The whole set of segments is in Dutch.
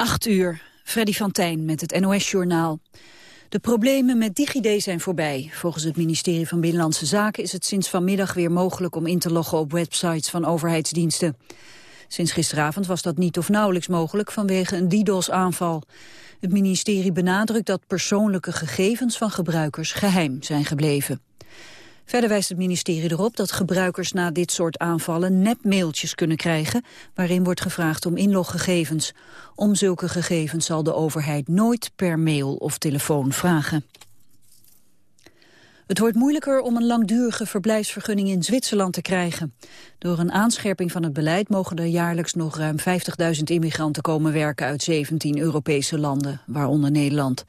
8 uur, Freddy van Tijn met het NOS-journaal. De problemen met DigiD zijn voorbij. Volgens het ministerie van Binnenlandse Zaken is het sinds vanmiddag weer mogelijk om in te loggen op websites van overheidsdiensten. Sinds gisteravond was dat niet of nauwelijks mogelijk vanwege een DDoS-aanval. Het ministerie benadrukt dat persoonlijke gegevens van gebruikers geheim zijn gebleven. Verder wijst het ministerie erop dat gebruikers na dit soort aanvallen nepmailtjes kunnen krijgen, waarin wordt gevraagd om inloggegevens. Om zulke gegevens zal de overheid nooit per mail of telefoon vragen. Het wordt moeilijker om een langdurige verblijfsvergunning in Zwitserland te krijgen. Door een aanscherping van het beleid mogen er jaarlijks nog ruim 50.000 immigranten komen werken uit 17 Europese landen, waaronder Nederland.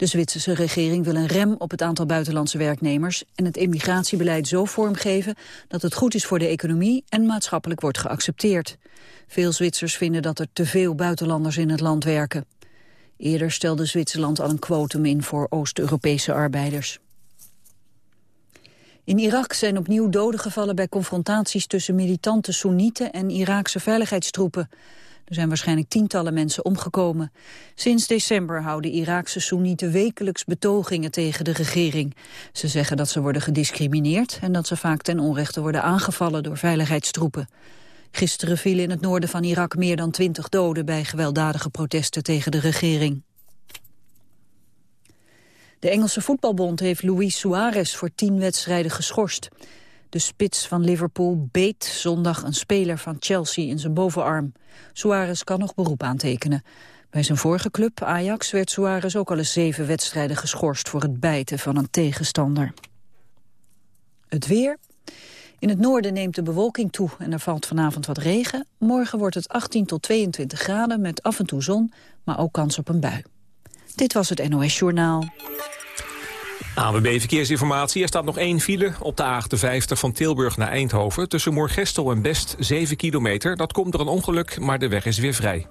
De Zwitserse regering wil een rem op het aantal buitenlandse werknemers en het immigratiebeleid zo vormgeven dat het goed is voor de economie en maatschappelijk wordt geaccepteerd. Veel Zwitsers vinden dat er te veel buitenlanders in het land werken. Eerder stelde Zwitserland al een quotum in voor Oost-Europese arbeiders. In Irak zijn opnieuw doden gevallen bij confrontaties tussen militante Soenieten en Iraakse veiligheidstroepen. Er zijn waarschijnlijk tientallen mensen omgekomen. Sinds december houden Iraakse Soenieten wekelijks betogingen tegen de regering. Ze zeggen dat ze worden gediscrimineerd en dat ze vaak ten onrechte worden aangevallen door veiligheidstroepen. Gisteren vielen in het noorden van Irak meer dan twintig doden bij gewelddadige protesten tegen de regering. De Engelse voetbalbond heeft Luis Suarez voor tien wedstrijden geschorst. De spits van Liverpool beet zondag een speler van Chelsea in zijn bovenarm. Suarez kan nog beroep aantekenen. Bij zijn vorige club, Ajax, werd Suarez ook al eens zeven wedstrijden geschorst voor het bijten van een tegenstander. Het weer. In het noorden neemt de bewolking toe en er valt vanavond wat regen. Morgen wordt het 18 tot 22 graden met af en toe zon, maar ook kans op een bui. Dit was het NOS Journaal. ANWB Verkeersinformatie. Er staat nog één file op de A58 van Tilburg naar Eindhoven... tussen Moorgestel en Best 7 kilometer. Dat komt door een ongeluk, maar de weg is weer vrij.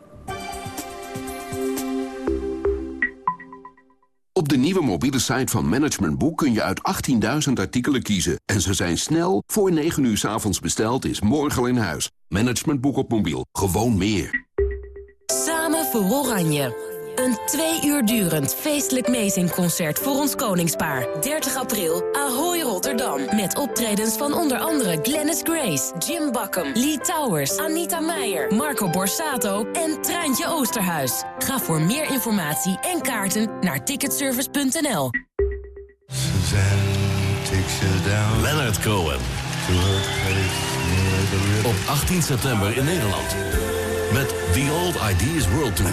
Op de nieuwe mobiele site van Management Boek kun je uit 18.000 artikelen kiezen. En ze zijn snel, voor 9 uur s avonds besteld, is morgen al in huis. Management Boek op mobiel, gewoon meer. Samen voor Oranje. Een twee uur durend feestelijk meezingconcert voor ons koningspaar. 30 april, Ahoy Rotterdam. Met optredens van onder andere Glennis Grace, Jim Bakken, Lee Towers, Anita Meijer, Marco Borsato en Treintje Oosterhuis. Ga voor meer informatie en kaarten naar ticketservice.nl. Leonard Cohen. Op 18 september in Nederland. Met The Old Ideas World Tour.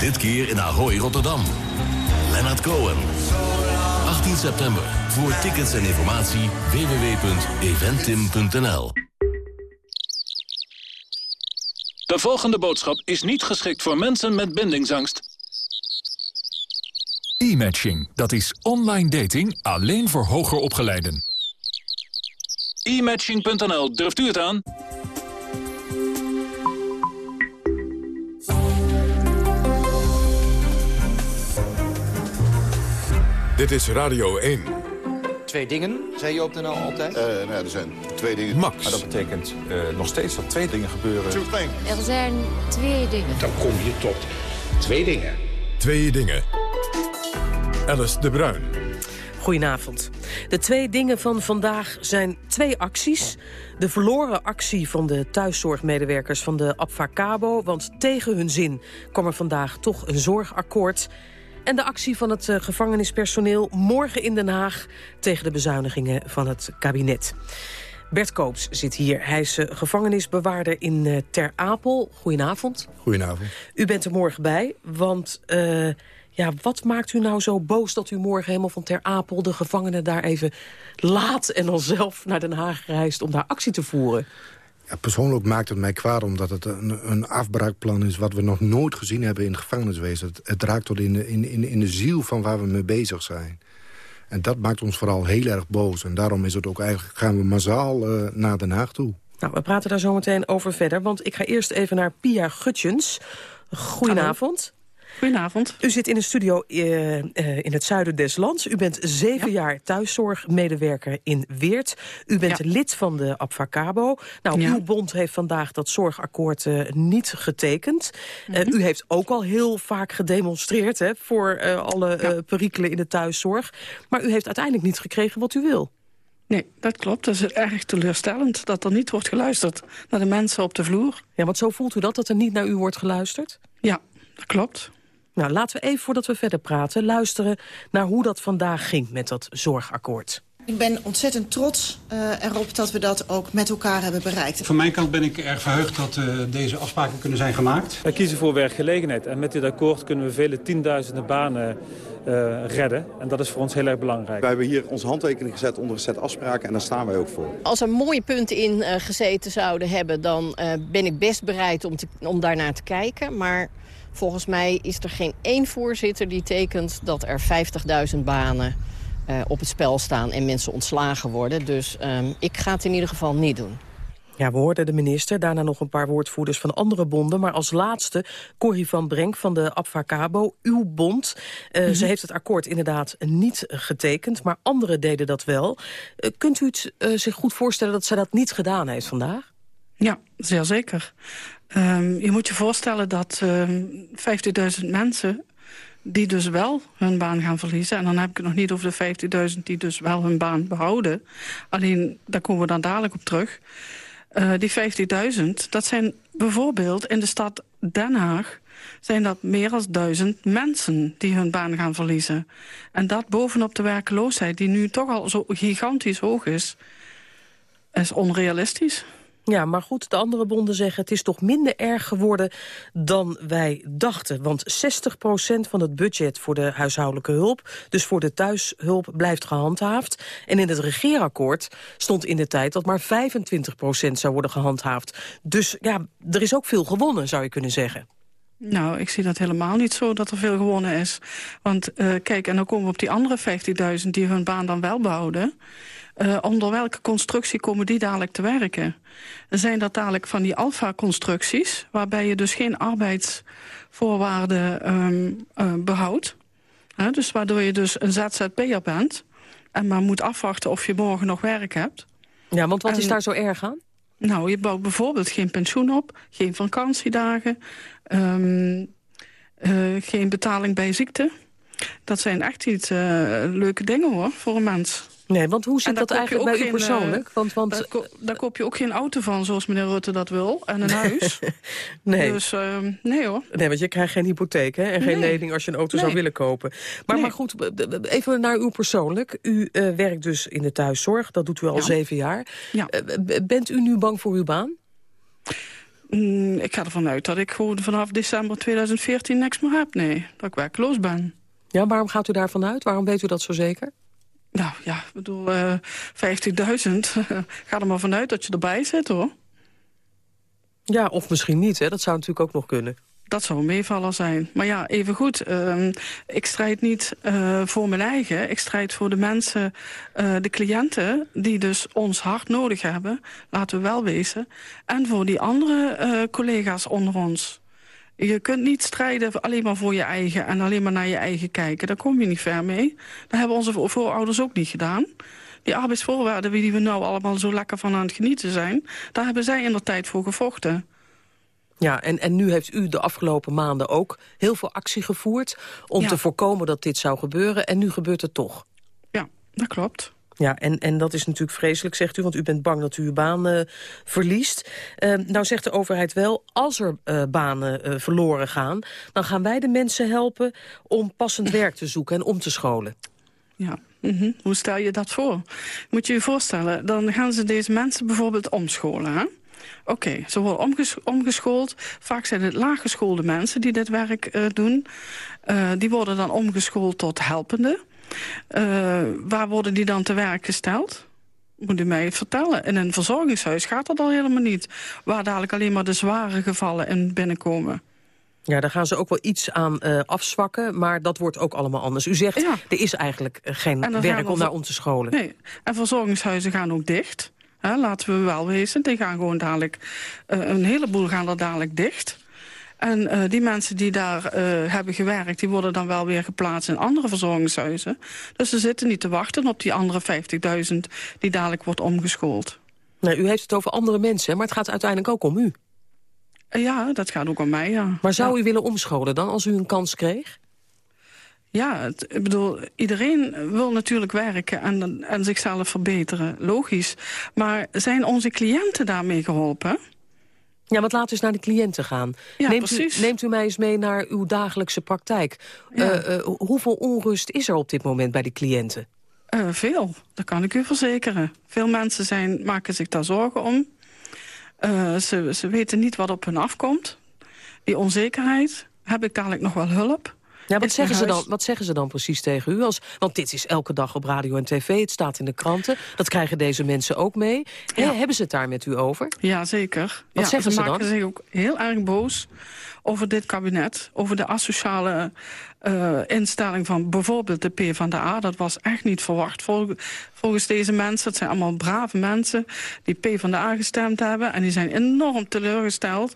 Dit keer in Ahoy, Rotterdam. Leonard Cohen. 18 september. Voor tickets en informatie www.eventim.nl De volgende boodschap is niet geschikt voor mensen met bindingsangst. E-matching, dat is online dating alleen voor hoger opgeleiden. E-matching.nl, durft u het aan? Dit is Radio 1. Twee dingen, zei je op de NL altijd? Uh, nou, er zijn twee dingen. Max. Maar dat betekent uh, nog steeds dat twee dingen gebeuren. Er zijn twee dingen. Dan kom je tot twee dingen. Twee dingen. Alice de Bruin. Goedenavond. De twee dingen van vandaag zijn twee acties. De verloren actie van de thuiszorgmedewerkers van de Abfacabo... want tegen hun zin kwam er vandaag toch een zorgakkoord... En de actie van het uh, gevangenispersoneel morgen in Den Haag... tegen de bezuinigingen van het kabinet. Bert Koops zit hier. Hij is uh, gevangenisbewaarder in uh, Ter Apel. Goedenavond. Goedenavond. U bent er morgen bij, want ja, wat maakt u nou zo boos... dat u morgen helemaal van Ter Apel de gevangenen daar even laat... en dan zelf naar Den Haag reist om daar actie te voeren? Ja, persoonlijk maakt het mij kwaad omdat het een, een afbraakplan is... wat we nog nooit gezien hebben in het gevangeniswezen. Het, raakt tot in de, in, in, in de ziel van waar we mee bezig zijn. En dat maakt ons vooral heel erg boos. En daarom is het ook eigenlijk, gaan we massaal uh, naar Den Haag toe. Nou, we praten daar zo meteen over verder. Want ik ga eerst even naar Pia Gutjens. Goedenavond. Goedenavond. U zit in een studio uh, uh, in het zuiden des lands. U bent zeven ja. jaar thuiszorgmedewerker in Weert. U bent ja. lid van de Abfacabo. Nou, ja. uw bond heeft vandaag dat zorgakkoord uh, niet getekend. Mm -hmm. u heeft ook al heel vaak gedemonstreerd hè, voor alle perikelen in de thuiszorg. Maar u heeft uiteindelijk niet gekregen wat u wil. Nee, dat klopt. Dat is erg teleurstellend dat er niet wordt geluisterd naar de mensen op de vloer. Ja, want zo voelt u dat, dat er niet naar u wordt geluisterd? Ja, dat klopt. Nou, laten we even, voordat we verder praten, luisteren naar hoe dat vandaag ging met dat zorgakkoord. Ik ben ontzettend trots uh, erop dat we dat ook met elkaar hebben bereikt. Van mijn kant ben ik erg verheugd dat uh, deze afspraken kunnen zijn gemaakt. Wij kiezen voor werkgelegenheid en met dit akkoord kunnen we vele tienduizenden banen uh, redden. En dat is voor ons heel erg belangrijk. Wij hebben hier onze handtekening gezet onder een set afspraken en daar staan wij ook voor. Als er mooie punten in uh, gezeten zouden hebben, dan uh, ben ik best bereid om, te, om daarnaar te kijken. Maar volgens mij is er geen één voorzitter die tekent dat er 50.000 banen op het spel staan en mensen ontslagen worden. Dus um, ik ga het in ieder geval niet doen. Ja, we hoorden de minister, daarna nog een paar woordvoerders van andere bonden. Maar als laatste Corrie van Brenk van de Abfacabo, uw bond. Uh, mm -hmm. Ze heeft het akkoord inderdaad niet getekend, maar anderen deden dat wel. Uh, kunt u het uh, zich goed voorstellen dat zij dat niet gedaan heeft vandaag? Ja, zeer zeker. Um, je moet je voorstellen dat um, 50.000 mensen die dus wel hun baan gaan verliezen. En dan heb ik het nog niet over de 50.000 die dus wel hun baan behouden. Alleen, daar komen we dan dadelijk op terug. Uh, die 50.000, dat zijn bijvoorbeeld in de stad Den Haag... zijn dat meer dan duizend mensen die hun baan gaan verliezen. En dat bovenop de werkloosheid, die nu toch al zo gigantisch hoog is... is onrealistisch. Ja, maar goed, de andere bonden zeggen... het is toch minder erg geworden dan wij dachten. Want 60% van het budget voor de huishoudelijke hulp... dus voor de thuishulp, blijft gehandhaafd. En in het regeerakkoord stond in de tijd... dat maar 25% zou worden gehandhaafd. Dus ja, er is ook veel gewonnen, zou je kunnen zeggen. Nou, ik zie dat helemaal niet zo dat er veel gewonnen is. Want uh, kijk, en dan komen we op die andere 50.000 die hun baan dan wel behouden... Uh, onder welke constructie komen die dadelijk te werken? Zijn dat dadelijk van die alfa-constructies... waarbij je dus geen arbeidsvoorwaarden um, uh, behoudt? Dus waardoor je dus een ZZP'er bent... en maar moet afwachten of je morgen nog werk hebt. Ja, want wat en, is daar zo erg aan? Nou, je bouwt bijvoorbeeld geen pensioen op, geen vakantiedagen... Um, geen betaling bij ziekte. Dat zijn echt niet leuke dingen hoor, voor een mens. Nee, want hoe zit dat eigenlijk bij u persoonlijk? Want, want... Daar, ko daar, koop je ook geen auto van, zoals meneer Rutte dat wil. En een huis. nee. Dus uh, nee hoor. Nee, want je krijgt geen hypotheek hè? en nee. geen lening als je een auto nee. zou willen kopen. Maar, nee. maar goed, even naar u persoonlijk. U uh, werkt dus in de thuiszorg, dat doet u al ja. zeven jaar. Ja. Uh, bent u nu bang voor uw baan? Mm, ik ga ervan uit dat ik gewoon vanaf december 2014 niks meer heb. Nee, dat ik werkloos ben. Ja, waarom gaat u daarvan uit? Waarom weet u dat zo zeker? Nou ja, ik bedoel, uh, 50.000. Ga er maar vanuit dat je erbij zit, hoor. Ja, of misschien niet, hè? Dat zou natuurlijk ook nog kunnen. Dat zou een meevaller zijn. Maar ja, even goed. Uh, ik strijd niet uh, voor mijn eigen. Ik strijd voor de mensen, uh, de cliënten... die dus ons hard nodig hebben. Laten we wel wezen. En voor die andere collega's onder ons. Je kunt niet strijden alleen maar voor je eigen en alleen maar naar je eigen kijken. Daar kom je niet ver mee. Dat hebben onze voorouders ook niet gedaan. Die arbeidsvoorwaarden die we nou allemaal zo lekker van aan het genieten zijn... daar hebben zij in de tijd voor gevochten. Ja, en, en nu heeft u de afgelopen maanden ook heel veel actie gevoerd... om ja. te voorkomen dat dit zou gebeuren. En nu gebeurt het toch. Ja, dat klopt. Ja, en, en dat is natuurlijk vreselijk, zegt u, want u bent bang dat u uw baan uh, verliest. Uh, nou zegt de overheid wel, als er uh, banen verloren gaan... dan gaan wij de mensen helpen om passend werk te zoeken en om te scholen. Ja, -hmm. hoe stel je dat voor? Moet je je voorstellen, dan gaan ze deze mensen bijvoorbeeld omscholen, hè? Oké, ze worden omges omgeschoold. Vaak zijn het laaggeschoolde mensen die dit werk doen. Die worden dan omgeschoold tot helpende. Uh, waar worden die dan te werk gesteld? Moet u mij vertellen. In een verzorgingshuis gaat dat al helemaal niet. Waar dadelijk alleen maar de zware gevallen in binnenkomen. Ja, daar gaan ze ook wel iets aan uh, afzwakken, maar dat wordt ook allemaal anders. U zegt, ja. er is eigenlijk geen werk om naar om te scholen. Nee, en verzorgingshuizen gaan ook dicht. He, laten we wel wezen, die gaan gewoon dadelijk... Uh, een heleboel gaan er dadelijk dicht. En uh, die mensen die daar uh, hebben gewerkt... die worden dan wel weer geplaatst in andere verzorgingshuizen. Dus ze zitten niet te wachten op die andere 50.000... die dadelijk wordt omgeschoold. Nou, u heeft het over andere mensen, maar het gaat uiteindelijk ook om u. Ja, dat gaat ook om mij, ja. Maar zou ja. u willen omscholen dan, als u een kans kreeg? Ja, het, ik bedoel, iedereen wil natuurlijk werken en, en zichzelf verbeteren, logisch. Maar zijn onze cliënten daarmee geholpen? Ja, want laten we eens naar de cliënten gaan. Ja, neemt, precies. U, neemt u mij eens mee naar uw dagelijkse praktijk. Ja. Uh, uh, hoeveel onrust is er op dit moment bij de cliënten? Uh, veel, dat kan ik u verzekeren. Veel mensen zijn, maken zich daar zorgen om. Ze, ze weten niet wat op hun afkomt. Die onzekerheid. Heb ik dadelijk nog wel hulp? Ja, wat zeggen, ze dan, wat zeggen ze dan precies tegen u? Als, want dit is elke dag op radio en tv, het staat in de kranten. Dat krijgen deze mensen ook mee. Ja. He, hebben ze het daar met u over? Ja, zeker. Wat ja, zeggen ze, ze dan? maken zich ook heel erg boos over dit kabinet. Over de asociale uh, instelling van bijvoorbeeld de PvdA. Dat was echt niet verwacht vol, volgens deze mensen. Het zijn allemaal brave mensen die PvdA gestemd hebben. En die zijn enorm teleurgesteld.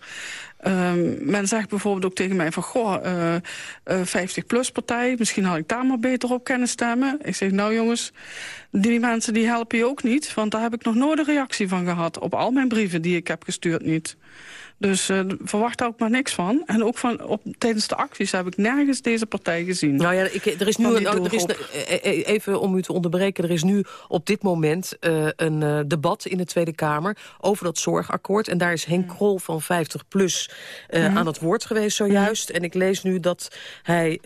Um, men zegt bijvoorbeeld ook tegen mij van... goh, uh, uh, 50-plus partij, misschien had ik daar maar beter op kunnen stemmen. Ik zeg, nou jongens, die mensen die helpen je ook niet... want daar heb ik nog nooit een reactie van gehad. Op al mijn brieven die ik heb gestuurd niet. Dus uh, verwacht daar ook maar niks van. En ook van, op, tijdens de acties heb ik nergens deze partij gezien. Nou ja, ik, er is nu een, er is, even om u te onderbreken. Er is nu op dit moment uh, een uh, debat in de Tweede Kamer over dat zorgakkoord. En daar is Henk Krol van 50 plus uh, mm. aan het woord geweest zojuist. Mm. En ik lees nu dat hij,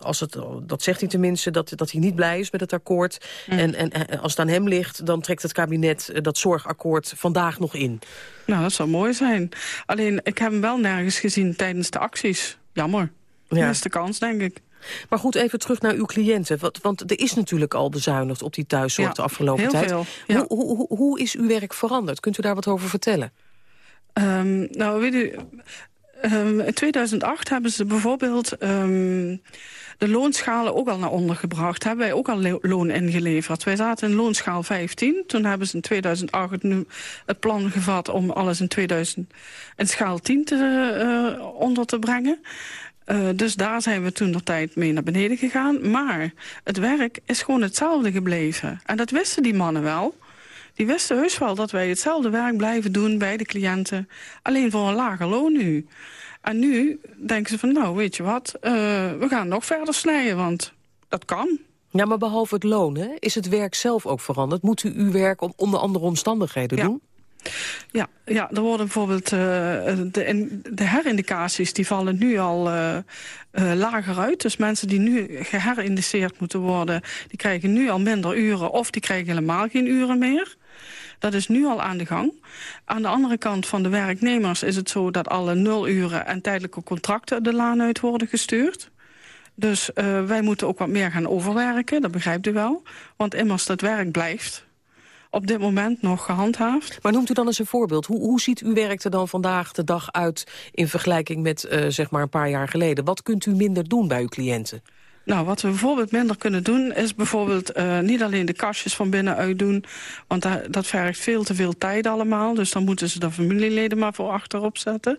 als het, dat zegt hij tenminste, dat, dat hij niet blij is met het akkoord. Mm. En, en als het aan hem ligt, dan trekt het kabinet dat zorgakkoord vandaag nog in. Nou, dat zou mooi zijn. Alleen, ik heb hem wel nergens gezien tijdens de acties. Jammer. Ja. Miste kans, denk ik. Maar goed, even terug naar uw cliënten. Want, want er is natuurlijk al bezuinigd op die thuiszorg ja, de afgelopen heel tijd. Veel, ja. hoe, hoe, hoe is uw werk veranderd? Kunt u daar wat over vertellen? Um, nou, weet u... Um, in 2008 hebben ze bijvoorbeeld... Um, de loonschalen ook al naar onder gebracht. Hebben wij ook al loon ingeleverd. Wij zaten in loonschaal 15. Toen hebben ze in 2008 nu het plan gevat om alles in 2000 in schaal 10 te, uh, onder te brengen. Uh, dus daar zijn we toen de tijd mee naar beneden gegaan. Maar het werk is gewoon hetzelfde gebleven. En dat wisten die mannen wel. Die wisten heus wel dat wij hetzelfde werk blijven doen bij de cliënten. Alleen voor een lager loon nu. En nu denken ze van, nou, weet je wat, uh, we gaan nog verder snijden, want dat kan. Ja, maar behalve het loon, hè, is het werk zelf ook veranderd? Moet u uw werk onder andere omstandigheden ja. doen? Ja, ja, er worden bijvoorbeeld uh, de, de, herindicaties die vallen nu al uh, uh, lager uit. Dus mensen die nu geherindiceerd moeten worden, die krijgen nu al minder uren of die krijgen helemaal geen uren meer. Dat is nu al aan de gang. Aan de andere kant van de werknemers is het zo dat alle nuluren en tijdelijke contracten de laan uit worden gestuurd. Dus uh, wij moeten ook wat meer gaan overwerken, dat begrijpt u wel. Want immers dat werk blijft op dit moment nog gehandhaafd. Maar noemt u dan eens een voorbeeld. Hoe, hoe ziet uw werk er dan vandaag de dag uit... in vergelijking met uh, zeg maar een paar jaar geleden? Wat kunt u minder doen bij uw cliënten? Nou, wat we bijvoorbeeld minder kunnen doen... is bijvoorbeeld uh, niet alleen de kastjes van binnenuit doen... want dat, vergt veel te veel tijd allemaal. Dus dan moeten ze de familieleden maar voor achterop zetten.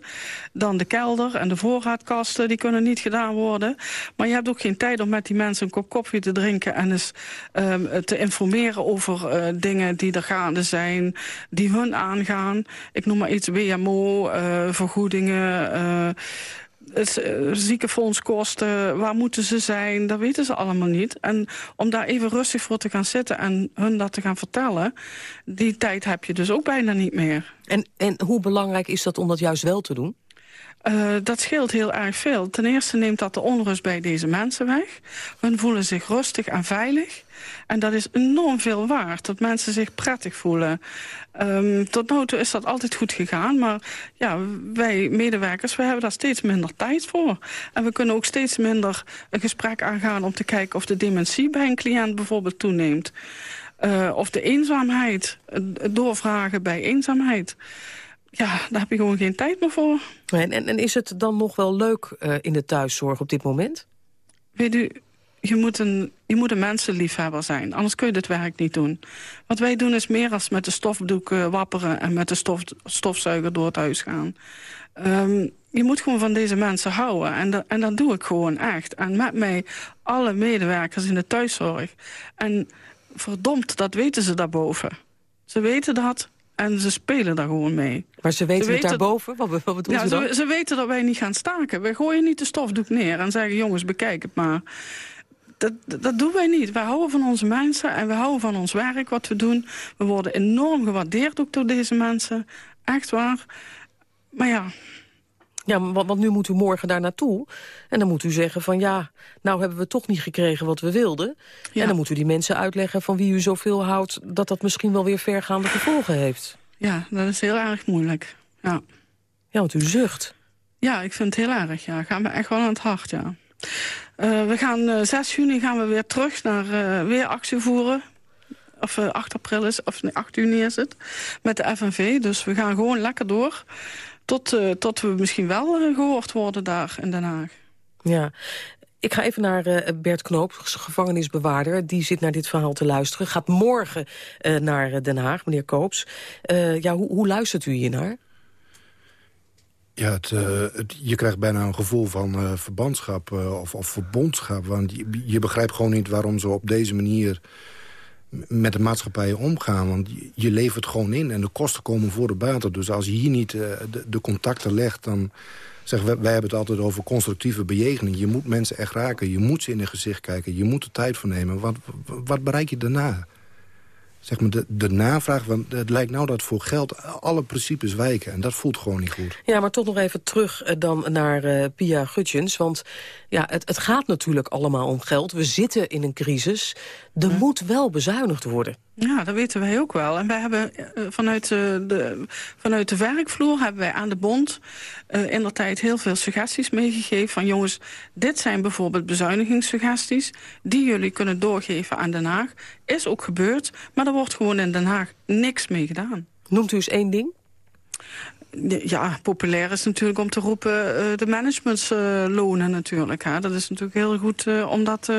Dan de kelder en de voorraadkasten, die kunnen niet gedaan worden. Maar je hebt ook geen tijd om met die mensen een kop koffie te drinken... en eens uh, te informeren over uh, dingen die er gaande zijn... die hun aangaan. Ik noem maar iets, WMO, uh, vergoedingen... Uh, ziekenfondskosten, waar moeten ze zijn, dat weten ze allemaal niet. En om daar even rustig voor te gaan zitten en hun dat te gaan vertellen... die tijd heb je dus ook bijna niet meer. En, en hoe belangrijk is dat om dat juist wel te doen? Uh, dat scheelt heel erg veel. Ten eerste neemt dat de onrust bij deze mensen weg. Hun voelen zich rustig en veilig. En dat is enorm veel waard, dat mensen zich prettig voelen. Um, tot nu toe is dat altijd goed gegaan, maar ja, wij medewerkers we hebben daar steeds minder tijd voor. En we kunnen ook steeds minder een gesprek aangaan om te kijken of de dementie bij een cliënt bijvoorbeeld toeneemt. Uh, of de eenzaamheid, doorvragen bij eenzaamheid. Ja, daar heb je gewoon geen tijd meer voor. En, en, is het dan nog wel leuk uh, in de thuiszorg op dit moment? Weet u, je moet, een, je moet een mensenliefhebber zijn. Anders kun je dit werk niet doen. Wat wij doen is meer als met de stofdoek uh, wapperen... en met de stof, stofzuiger door het huis gaan. Um, je moet gewoon van deze mensen houden. En, en dat doe ik gewoon echt. En met mij alle medewerkers in de thuiszorg. En verdomd, dat weten ze daarboven. Ze weten dat en ze spelen daar gewoon mee. Maar ze weten, het daarboven? Wat, wat bedoel ja, ze dan? Ze, ze, weten dat wij niet gaan staken. Wij gooien niet de stofdoek neer en zeggen... jongens, bekijk het maar. Dat, dat doen wij niet. Wij houden van onze mensen en we houden van ons werk, wat we doen. We worden enorm gewaardeerd ook door deze mensen. Echt waar. Maar ja, ja, want, nu moet u morgen daar naartoe. En dan moet u zeggen van ja, nou hebben we toch niet gekregen wat we wilden. En dan moet u die mensen uitleggen van wie u zoveel houdt... dat dat misschien wel weer vergaande gevolgen heeft. Ja, dat is heel erg moeilijk. Ja, ja want u zucht. Ja, ik vind het heel erg. Ja, gaan we echt wel aan het hart, ja. Uh, we gaan uh, eh, 6 juni gaan we weer terug naar uh, weer actie voeren of 8 april is, of nee, 8 juni is het, met de FNV. Dus we gaan gewoon lekker door. Tot, uh, tot we misschien wel uh, gehoord worden daar in Den Haag. Ja, ik ga even naar uh, Bert Knoop, gevangenisbewaarder. Die zit naar dit verhaal te luisteren. Gaat morgen naar Den Haag, meneer Koops. ja, hoe, hoe luistert u hier naar? Ja, het, het, je krijgt bijna een gevoel van verbandschap of, of verbondschap. Want je, je begrijpt gewoon niet waarom ze op deze manier met de maatschappij omgaan. Want je levert gewoon in en de kosten komen voor de baten. Dus als je hier niet de, de, contacten legt, dan... Zeg, wij, wij, hebben het altijd over constructieve bejegening. Je moet mensen echt raken, je moet ze in het gezicht kijken. Je moet er tijd voor nemen. Wat, wat bereik je daarna? Zeg maar, de, de navraag, want het lijkt nou dat voor geld alle principes wijken. En dat voelt gewoon niet goed. Ja, maar toch nog even terug eh, dan naar uh, Pia Gutjens. Want ja, het, het gaat natuurlijk allemaal om geld. We zitten in een crisis. Er moet wel bezuinigd worden. Ja, dat weten wij ook wel. En wij hebben uh, vanuit, de, vanuit de werkvloer hebben wij aan de bond uh, in de tijd heel veel suggesties meegegeven. Van jongens, dit zijn bijvoorbeeld bezuinigingssuggesties die jullie kunnen doorgeven aan Den Haag. Is ook gebeurd, maar er wordt gewoon in Den Haag niks mee gedaan. Noemt u eens één ding? Ja, populair is natuurlijk om te roepen uh, de managementslonen uh, natuurlijk. Hè. Dat is natuurlijk heel goed uh, om dat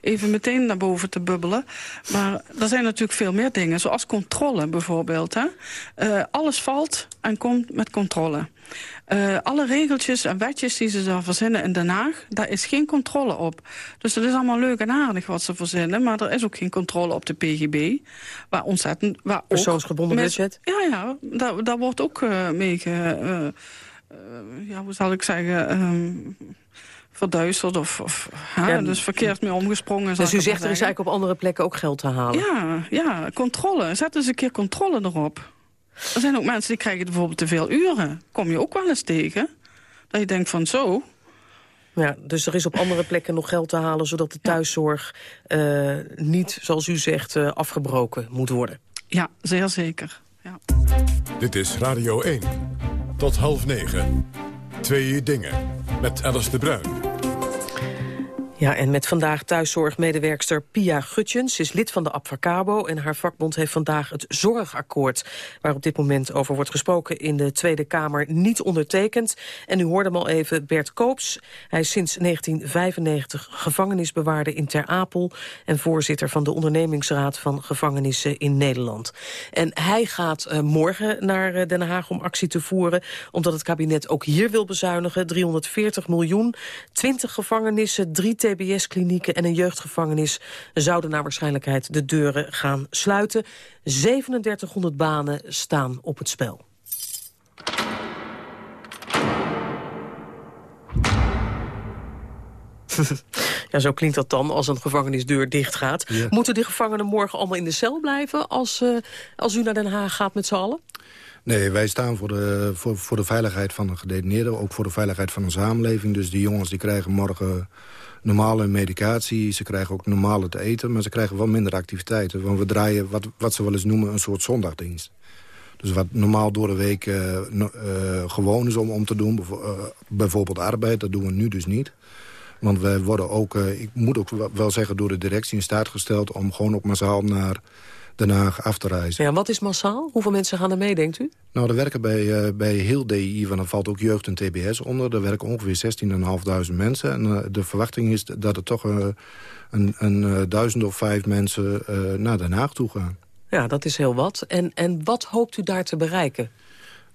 even meteen naar boven te bubbelen. Maar er zijn natuurlijk veel meer dingen, zoals controle bijvoorbeeld. Hè. alles valt en komt met controle. Uh, alle regeltjes en wetjes die ze daar verzinnen in Den Haag... daar is geen controle op. Dus dat is allemaal leuk en aardig wat ze verzinnen... maar er is ook geen controle op de PGB. Waar ontzettend... Waar Persoonsgebonden met, budget? Ja, ja daar, daar wordt ook uh, mee... Ge, uh, ja, hoe zal ik zeggen... Um, verduisterd of, of ja, dus verkeerd mee omgesprongen. Dus u zegt er is eigenlijk op andere plekken ook geld te halen? Ja, ja controle. Zet eens een keer controle erop. Er zijn ook mensen die krijgen bijvoorbeeld te veel uren. Kom je ook wel eens tegen. Dat je denkt van zo... Ja, dus er is op andere plekken nog geld te halen... zodat de thuiszorg uh, niet, zoals u zegt, uh, afgebroken moet worden. Ja, zeer zeker. Ja. Dit is Radio 1. Tot half negen. Twee dingen. Met Alice de Bruin. Ja, en met vandaag thuiszorgmedewerkster Pia Gutjens. Is lid van de Abfacabo en haar vakbond heeft vandaag het zorgakkoord... waar op dit moment over wordt gesproken in de Tweede Kamer niet ondertekend. En u hoorde hem al even Bert Koops. Hij is sinds 1995 gevangenisbewaarder in Ter Apel... en voorzitter van de ondernemingsraad van gevangenissen in Nederland. En hij gaat uh, morgen naar uh, Den Haag om actie te voeren... omdat het kabinet ook hier wil bezuinigen. 340 miljoen, 20 gevangenissen, 3 TBS-klinieken en een jeugdgevangenis zouden naar waarschijnlijkheid de deuren gaan sluiten. 3700 banen staan op het spel. ja, zo klinkt dat dan als een gevangenisdeur dichtgaat. Ja. Moeten die gevangenen morgen allemaal in de cel blijven... als, uh, als u naar Den Haag gaat met z'n allen? Nee, wij staan voor de, voor, voor de veiligheid van de gedetineerden. Ook voor de veiligheid van de samenleving. Dus die jongens die krijgen morgen normale medicatie. Ze krijgen ook normale te eten, maar ze krijgen wel minder activiteiten. Want we draaien wat, wat ze wel eens noemen een soort zondagdienst. Dus wat normaal door de week uh, uh, gewoon is om, om te doen, uh, bijvoorbeeld arbeid, dat doen we nu dus niet. Want we worden ook, ik moet ook wel zeggen, door de directie in staat gesteld... om gewoon ook massaal naar Den Haag af te reizen. Ja, wat is massaal? Hoeveel mensen gaan er mee, denkt u? Nou, er werken bij, uh, bij heel DI, want er valt ook jeugd en TBS onder. Er werken ongeveer 16.500 mensen. En uh, de verwachting is dat er toch uh, een, een duizend of vijf mensen naar Den Haag toe gaan. Ja, dat is heel wat. En, en wat hoopt u daar te bereiken?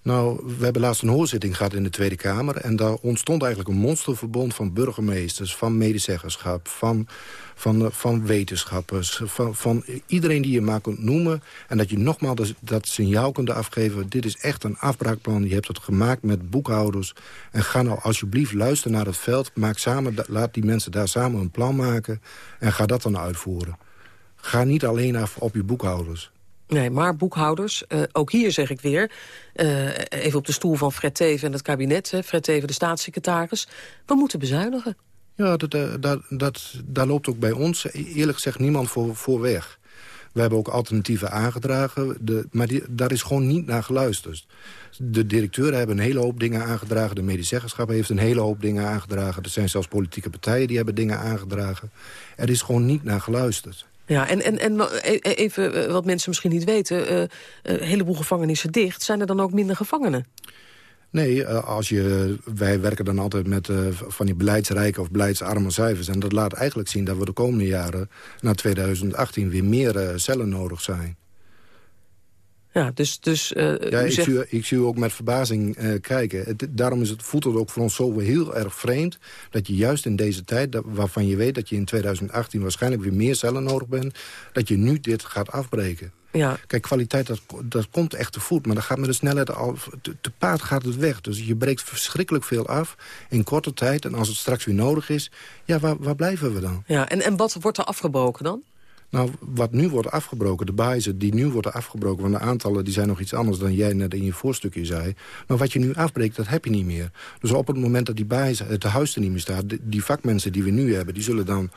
Nou, we hebben laatst een hoorzitting gehad in de Tweede Kamer... en daar ontstond eigenlijk een monsterverbond van burgemeesters... van medezeggenschap, van, van, eh, van wetenschappers... Van, van iedereen die je maar kunt noemen... en dat je nogmaals dat, signaal kunt afgeven... dit is echt een afbraakplan, je hebt het gemaakt met boekhouders... en ga nou alsjeblieft luisteren naar het veld... Maak samen, laat die mensen daar samen een plan maken... en ga dat dan uitvoeren. Ga niet alleen af op je boekhouders. Nee, maar boekhouders, uh, ook hier zeg ik weer... Uh, even op de stoel van Fred Teven en het kabinet... Hè, Fred Teven, de staatssecretaris, we moeten bezuinigen. Ja, dat, uh, dat, dat, daar loopt ook bij ons eerlijk gezegd niemand voor, voor weg. We hebben ook alternatieven aangedragen, de, maar daar is gewoon niet naar geluisterd. De directeuren hebben een hele hoop dingen aangedragen. De medezeggenschap heeft een hele hoop dingen aangedragen. Er zijn zelfs politieke partijen die hebben dingen aangedragen. Er is gewoon niet naar geluisterd. Ja, en, en, en e, e, even eh, wat mensen misschien niet weten. Uh, een heleboel gevangenissen dicht. Zijn er dan ook minder gevangenen? Nee, als je, wij werken dan altijd met van die beleidsrijke of beleidsarme cijfers. En dat laat eigenlijk zien dat we de komende jaren, na 2018, weer meer cellen nodig zijn. Ja, dus... dus uh, ja, ik, zie, ik zie u ook met verbazing uh, kijken. Het, daarom is het, voelt het ook voor ons zo heel erg vreemd... dat je juist in deze tijd, dat, waarvan je weet dat je in 2018... waarschijnlijk weer meer cellen nodig bent... dat je nu dit gaat afbreken. Ja. Kijk, kwaliteit, dat, dat komt echt te voet. Maar dan gaat met de snelheid al... Te, te paard gaat het weg. Dus je breekt verschrikkelijk veel af in korte tijd. En als het straks weer nodig is, ja, waar, waar blijven we dan? Ja, en, en wat wordt er afgebroken dan? Nou, wat nu wordt afgebroken, de bazen die nu worden afgebroken... want de aantallen die zijn nog iets anders dan jij net in je voorstukje zei. Maar wat je nu afbreekt, dat heb je niet meer. Dus op het moment dat die bazen, het huis er niet meer staat... die vakmensen die we nu hebben, die zullen dan...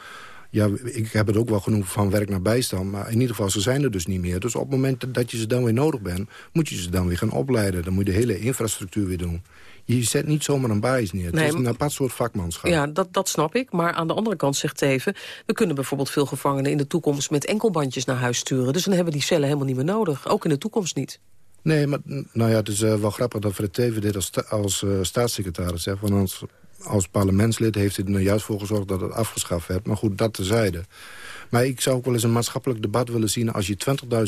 Ja, ik heb het ook wel genoemd van werk naar bijstand. Maar in ieder geval, ze zijn er dus niet meer. Dus op het moment dat je ze dan weer nodig bent... moet je ze dan weer gaan opleiden. Dan moet je de hele infrastructuur weer doen. Je zet niet zomaar een bias neer. Het is een apart soort vakmanschap. Ja, dat, dat snap ik. Maar aan de andere kant zegt Teven... we kunnen bijvoorbeeld veel gevangenen in de toekomst... met enkelbandjes naar huis sturen. Dus dan hebben die cellen helemaal niet meer nodig. Ook in de toekomst niet. Nee, maar nou ja, het is uh, wel grappig dat Fred Teven dit als, als uh, staatssecretaris zegt. Want als, als parlementslid heeft hij er nou juist voor gezorgd dat het afgeschaft werd. Maar goed, dat tezijde. Maar ik zou ook wel eens een maatschappelijk debat willen zien... als je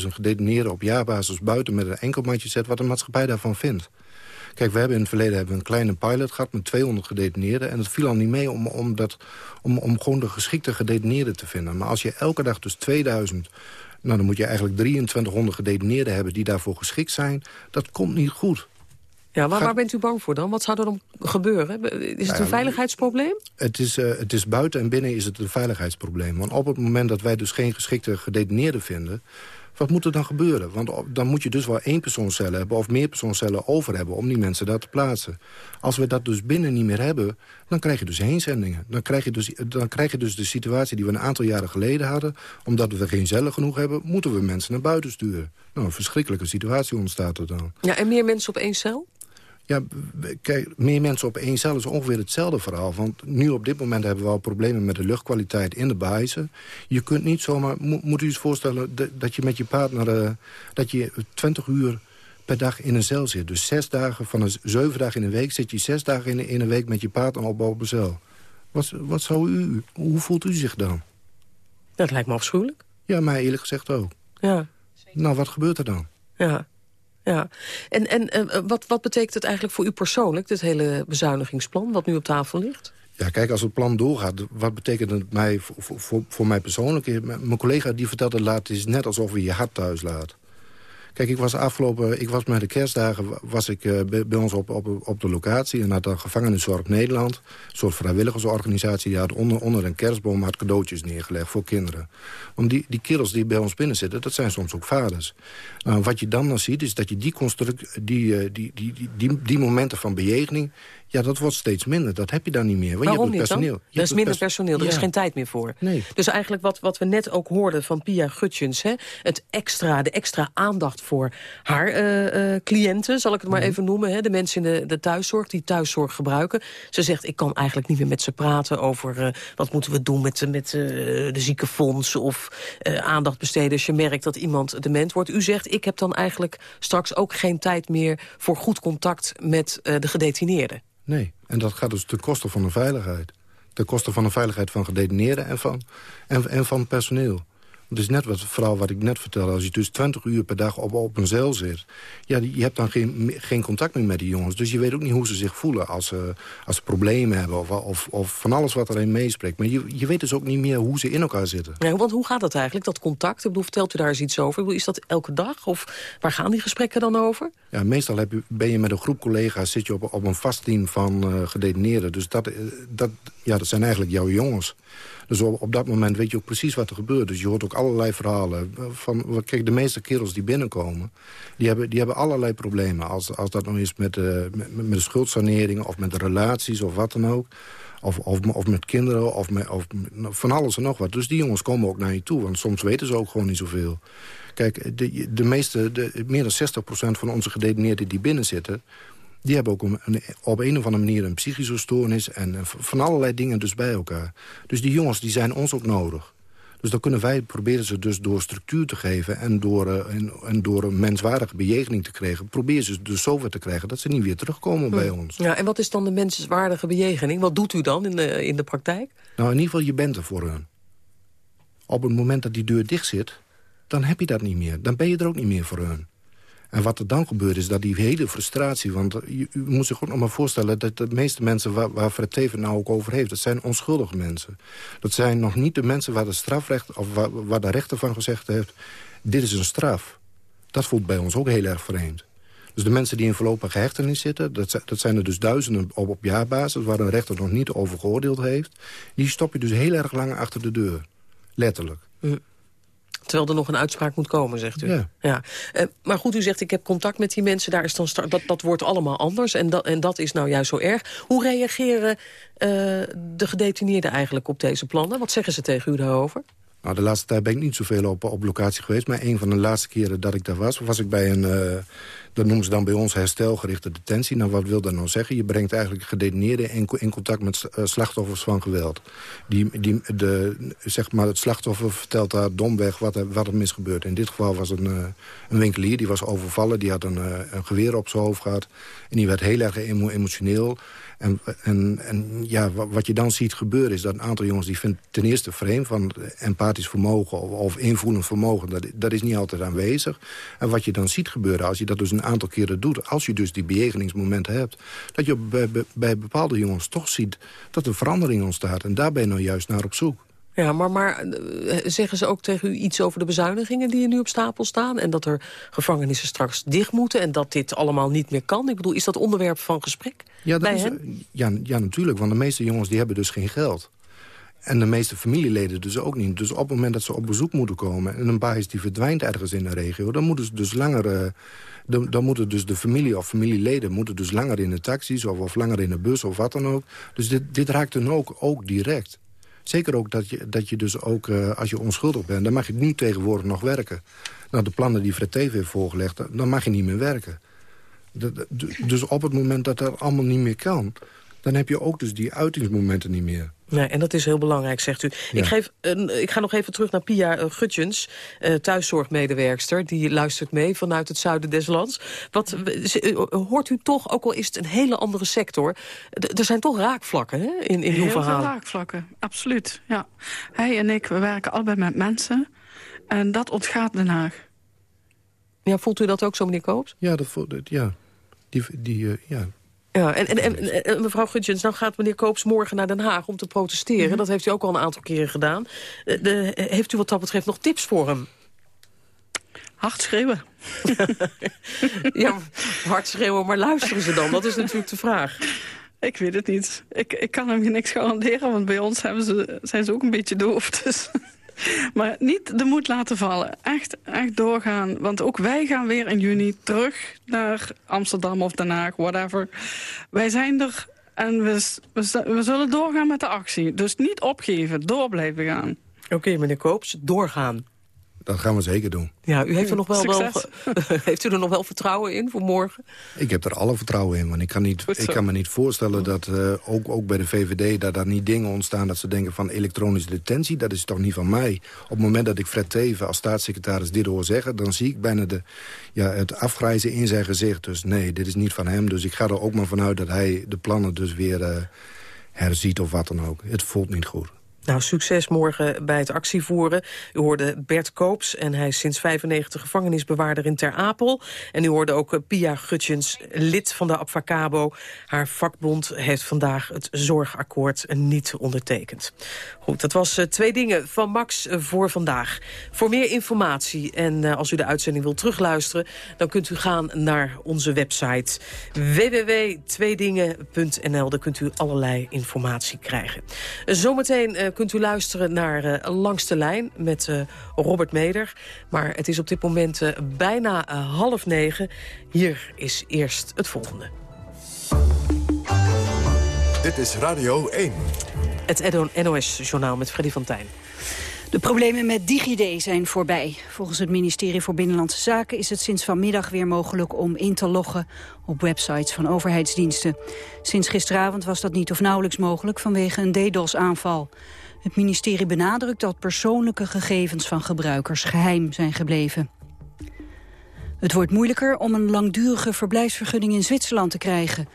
20.000 gedetineerden op jaarbasis buiten met een enkelbandje zet... wat de maatschappij daarvan vindt. Kijk, we hebben in het verleden hebben we een kleine pilot gehad met 200 gedetineerden. En het viel al niet mee om, om, dat, om, om gewoon de geschikte gedetineerden te vinden. Maar als je elke dag dus 2000 nou, dan moet je eigenlijk 2300 gedetineerden hebben die daarvoor geschikt zijn. Dat komt niet goed. Ja, waar, waar bent u bang voor dan? Wat zou er dan gebeuren? Is het een veiligheidsprobleem? Het is, uh, het is buiten en binnen is het een veiligheidsprobleem. Want op het moment dat wij dus geen geschikte gedetineerden vinden... Wat moet er dan gebeuren? Want dan moet je dus wel één persoonscellen hebben... of meer persoonscellen over hebben om die mensen daar te plaatsen. Als we dat dus binnen niet meer hebben, dan krijg je dus heenzendingen. Dan krijg je dus, dan krijg je dus de situatie die we een aantal jaren geleden hadden. Omdat we geen cellen genoeg hebben, moeten we mensen naar buiten sturen. Nou, een verschrikkelijke situatie ontstaat er dan. Ja, en meer mensen op één cel? Ja, kijk, meer mensen op één cel is ongeveer hetzelfde verhaal. Want nu op dit moment hebben we al problemen met de luchtkwaliteit in de bazen. Je kunt niet zomaar, moet u eens voorstellen dat je met je partner... Uh, dat je 20 uur per dag in een cel zit. Dus zes dagen, van een zeven dagen in een week... zit je zes dagen in, in een week met je partner op, op een cel. Wat, wat zou u, hoe voelt u zich dan? Dat lijkt me afschuwelijk. Ja, mij eerlijk gezegd ook. Ja. Nou, wat gebeurt er dan? Ja. Ja, en, en uh, wat, wat betekent het eigenlijk voor u persoonlijk, dit hele bezuinigingsplan wat nu op tafel ligt? Ja, kijk, als het plan doorgaat, wat betekent het mij, voor, voor, voor mij persoonlijk? Mijn collega die vertelde laat, het is net alsof je je hart thuis laat. Kijk, ik was afgelopen, ik was met de kerstdagen was ik uh, bij, ons op, op, op de locatie en had de Gevangenenzorg Nederland, een soort vrijwilligersorganisatie, die had onder, onder een kerstboom had cadeautjes neergelegd voor kinderen. Want die, die kerels die bij ons binnen zitten, dat zijn soms ook vaders. Nou, wat je dan dan ziet, is dat je die, construct, die, uh, die, die, die, die, die momenten van bejegening, ja, dat wordt steeds minder. Dat heb je dan niet meer. Want Waarom je hebt het personeel. Er is minder personeel, er is geen tijd meer voor. Nee. Dus eigenlijk wat, wat we net ook hoorden van Pia Gutjens... Hè, het extra, de extra aandacht voor haar uh, uh, cliënten, zal ik het maar Mhm. even noemen. Hè, de mensen in de, de thuiszorg, die thuiszorg gebruiken. Ze zegt, ik kan eigenlijk niet meer met ze praten over... Uh, wat moeten we doen met, met de ziekenfonds... of aandacht besteden als je merkt dat iemand dement wordt. U zegt, ik heb dan eigenlijk straks ook geen tijd meer... voor goed contact met de gedetineerden. Nee, en dat gaat dus ten koste van de veiligheid. Ten koste van de veiligheid van gedetineerden en van, en, en van personeel. Het is net wat, vooral wat ik net vertelde. Als je dus 20 uur per dag op, op een zeil zit... Ja, je hebt dan geen, geen contact meer met die jongens. Dus je weet ook niet hoe ze zich voelen als ze, als ze problemen hebben... Of, of, of van alles wat erin meespreekt. Maar je, je weet dus ook niet meer hoe ze in elkaar zitten. Ja, want hoe gaat dat eigenlijk, dat contact? Ik bedoel, vertelt u daar eens iets over? is dat elke dag? Of waar gaan die gesprekken dan over? Ja, meestal heb je, ben je met een groep collega's... zit je op, op een vast team van uh, gedetineerden. Dus dat, eh, dat, ja, dat zijn eigenlijk jouw jongens. Dus op, dat moment weet je ook precies wat er gebeurt. Dus je hoort ook allerlei verhalen. Van, kijk, de meeste kerels die binnenkomen... die hebben, die hebben allerlei problemen. Als, als dat nou is met, uh, met, met de schuldsanering... of met de relaties of wat dan ook... Of, of, of, met kinderen, of, of van alles en nog wat. Dus die jongens komen ook naar je toe, want soms weten ze ook gewoon niet zoveel. Kijk, de, de meeste, de, meer dan 60% van onze gedetineerden die binnen zitten die hebben ook een, op een of andere manier een psychische stoornis... en van allerlei dingen dus bij elkaar. Dus die jongens die zijn ons ook nodig. Dus dan kunnen wij proberen ze dus door structuur te geven... en door, uh, en, en, door een menswaardige bejegening te krijgen... proberen ze dus zover te krijgen dat ze niet weer terugkomen bij hm. ons. Ja, en wat is dan de menswaardige bejegening? Wat doet u dan in de, in de praktijk? Nou, in ieder geval, je bent er voor hen. Op het moment dat die deur dicht zit, dan heb je dat niet meer. Dan ben je er ook niet meer voor hen. En wat er dan gebeurt is dat die hele frustratie... want u, moet zich ook nog maar voorstellen... dat de meeste mensen waar, waar Fred Teven nou ook over heeft... dat zijn onschuldige mensen. Dat zijn nog niet de mensen waar de strafrecht... of waar, de rechter van gezegd heeft... dit is een straf. Dat voelt bij ons ook heel erg vreemd. Dus de mensen die in voorlopige hechtenis zitten... dat, dat zijn er dus duizenden op, op jaarbasis... waar een rechter nog niet over geoordeeld heeft... die stop je dus heel erg lang achter de deur. Letterlijk. Mm. Terwijl er nog een uitspraak moet komen, zegt u. Ja. ja. Uh, maar goed, u zegt ik heb contact met die mensen. Daar is dan dat, dat wordt allemaal anders. En dat, en dat is nou juist zo erg. Hoe reageren uh, de gedetineerden eigenlijk op deze plannen? Wat zeggen ze tegen u daarover? Nou, de laatste tijd ben ik niet zoveel op, op locatie geweest. Maar een van de laatste keren dat ik daar was... was ik bij een, uh, dat noemen ze dan bij ons herstelgerichte detentie. Nou, wat wil dat nou zeggen? Je brengt eigenlijk gedetineerden in, contact met uh, slachtoffers van geweld. Die, die, de, zeg maar, het slachtoffer vertelt daar domweg wat er, wat er misgebeurt. In dit geval was een, uh, een winkelier, die was overvallen. Die had een, een geweer op zijn hoofd gehad. En die werd heel erg emotioneel. En, en, en ja, wat je dan ziet gebeuren is dat een aantal jongens... die vindt ten eerste vreemd van empathisch vermogen of, of invoelend vermogen... Dat, dat is niet altijd aanwezig. En wat je dan ziet gebeuren als je dat dus een aantal keren doet... als je dus die bejegeningsmomenten hebt... dat je bij, bij bepaalde jongens toch ziet dat er verandering ontstaat. En daar ben je nou juist naar op zoek. Ja, maar, maar eh, zeggen ze ook tegen u iets over de bezuinigingen die er nu op stapel staan? En dat er gevangenissen straks dicht moeten en dat dit allemaal niet meer kan? Ik bedoel, is dat onderwerp van gesprek ja, dat is, Ja, ja, natuurlijk, want de meeste jongens die hebben dus geen geld. En de meeste familieleden dus ook niet. Dus op het moment dat ze op bezoek moeten komen... en een baas die verdwijnt ergens in de regio... dan moeten ze dus langer... Uh, dan, dan, moeten dus de familie of familieleden moeten dus langer in de taxis... of, of langer in de bus of wat dan ook. Dus dit, dit raakt dan ook, ook direct. Zeker ook dat je, dat je dus ook, uh, als je onschuldig bent... dan mag je nu tegenwoordig nog werken. Nou, de plannen die Fred TV heeft voorgelegd, dan mag je niet meer werken. dus op het moment dat dat allemaal niet meer kan... dan heb je ook dus die uitingsmomenten niet meer. Nee, en dat is heel belangrijk, zegt u. Ik, geef een, ik ga nog even terug naar Pia uh, Gutjens, uh, thuiszorgmedewerkster. Die luistert mee vanuit het zuiden des lands. Wat, uh, hoort u toch, ook al is het een hele andere sector... er zijn toch raakvlakken hè, in, in uw verhaal? Heel veel raakvlakken, absoluut. Ja. Hij en ik, we werken allebei met mensen. En dat ontgaat Den Haag. Ja, voelt u dat ook zo, meneer Koops? Ja, dat voelt, ja. Die, die, ja, ja, en, en, en, mevrouw Gutjens, nou gaat meneer Koops morgen naar Den Haag om te protesteren. Mhm. Dat heeft u ook al een aantal keren gedaan. Eh, de, heeft u wat dat betreft nog tips voor hem? Hard schreeuwen. ja, hard schreeuwen, maar luisteren ze dan? Dat is natuurlijk de vraag. Ik weet het niet. Ik, ik kan hem niks garanderen, want bij ons ze, zijn ze ook een beetje doof. Dus maar niet de moed laten vallen. Echt, echt doorgaan. Want ook wij gaan weer in juni terug naar Amsterdam of Den Haag, whatever. Wij zijn er en we, we, we zullen doorgaan met de actie. Dus niet opgeven, door blijven gaan. Oké, meneer Koops, doorgaan. Dat gaan we zeker doen. Ja, u heeft er nog wel, wel, heeft u er nog wel vertrouwen in voor morgen? Ik heb er alle vertrouwen in. Want ik kan, niet, ik kan me niet voorstellen dat uh, ook, ook bij de VVD... dat daar niet dingen ontstaan dat ze denken van elektronische detentie. Dat is toch niet van mij. Op het moment dat ik Fred Teven als staatssecretaris dit hoor zeggen... dan zie ik bijna de, ja, het afgrijzen in zijn gezicht. Dus nee, dit is niet van hem. Dus ik ga er ook maar vanuit dat hij de plannen dus weer uh, herziet of wat dan ook. Het voelt niet goed. Nou, succes morgen bij het actievoeren. U hoorde Bert Koops en hij is sinds 95 gevangenisbewaarder in Ter Apel. En u hoorde ook Pia Gutjens, lid van de Abfacabo. Haar vakbond heeft vandaag het zorgakkoord niet ondertekend. Goed, dat was twee dingen van Max voor vandaag. Voor meer informatie en als u de uitzending wilt terugluisteren... dan kunt u gaan naar onze website www.tweedingen.nl. Daar kunt u allerlei informatie krijgen. Zometeen kunt u luisteren naar Langs de Lijn met Robert Meder. Maar het is op dit moment bijna half negen. Hier is eerst het volgende. Dit is Radio 1. Het NOS-journaal met Freddy van Tijn. De problemen met DigiD zijn voorbij. Volgens het ministerie voor Binnenlandse Zaken is het sinds vanmiddag weer mogelijk om in te loggen op websites van overheidsdiensten. Sinds gisteravond was dat niet of nauwelijks mogelijk vanwege een DDoS-aanval. Het ministerie benadrukt dat persoonlijke gegevens van gebruikers geheim zijn gebleven. Het wordt moeilijker om een langdurige verblijfsvergunning in Zwitserland te krijgen.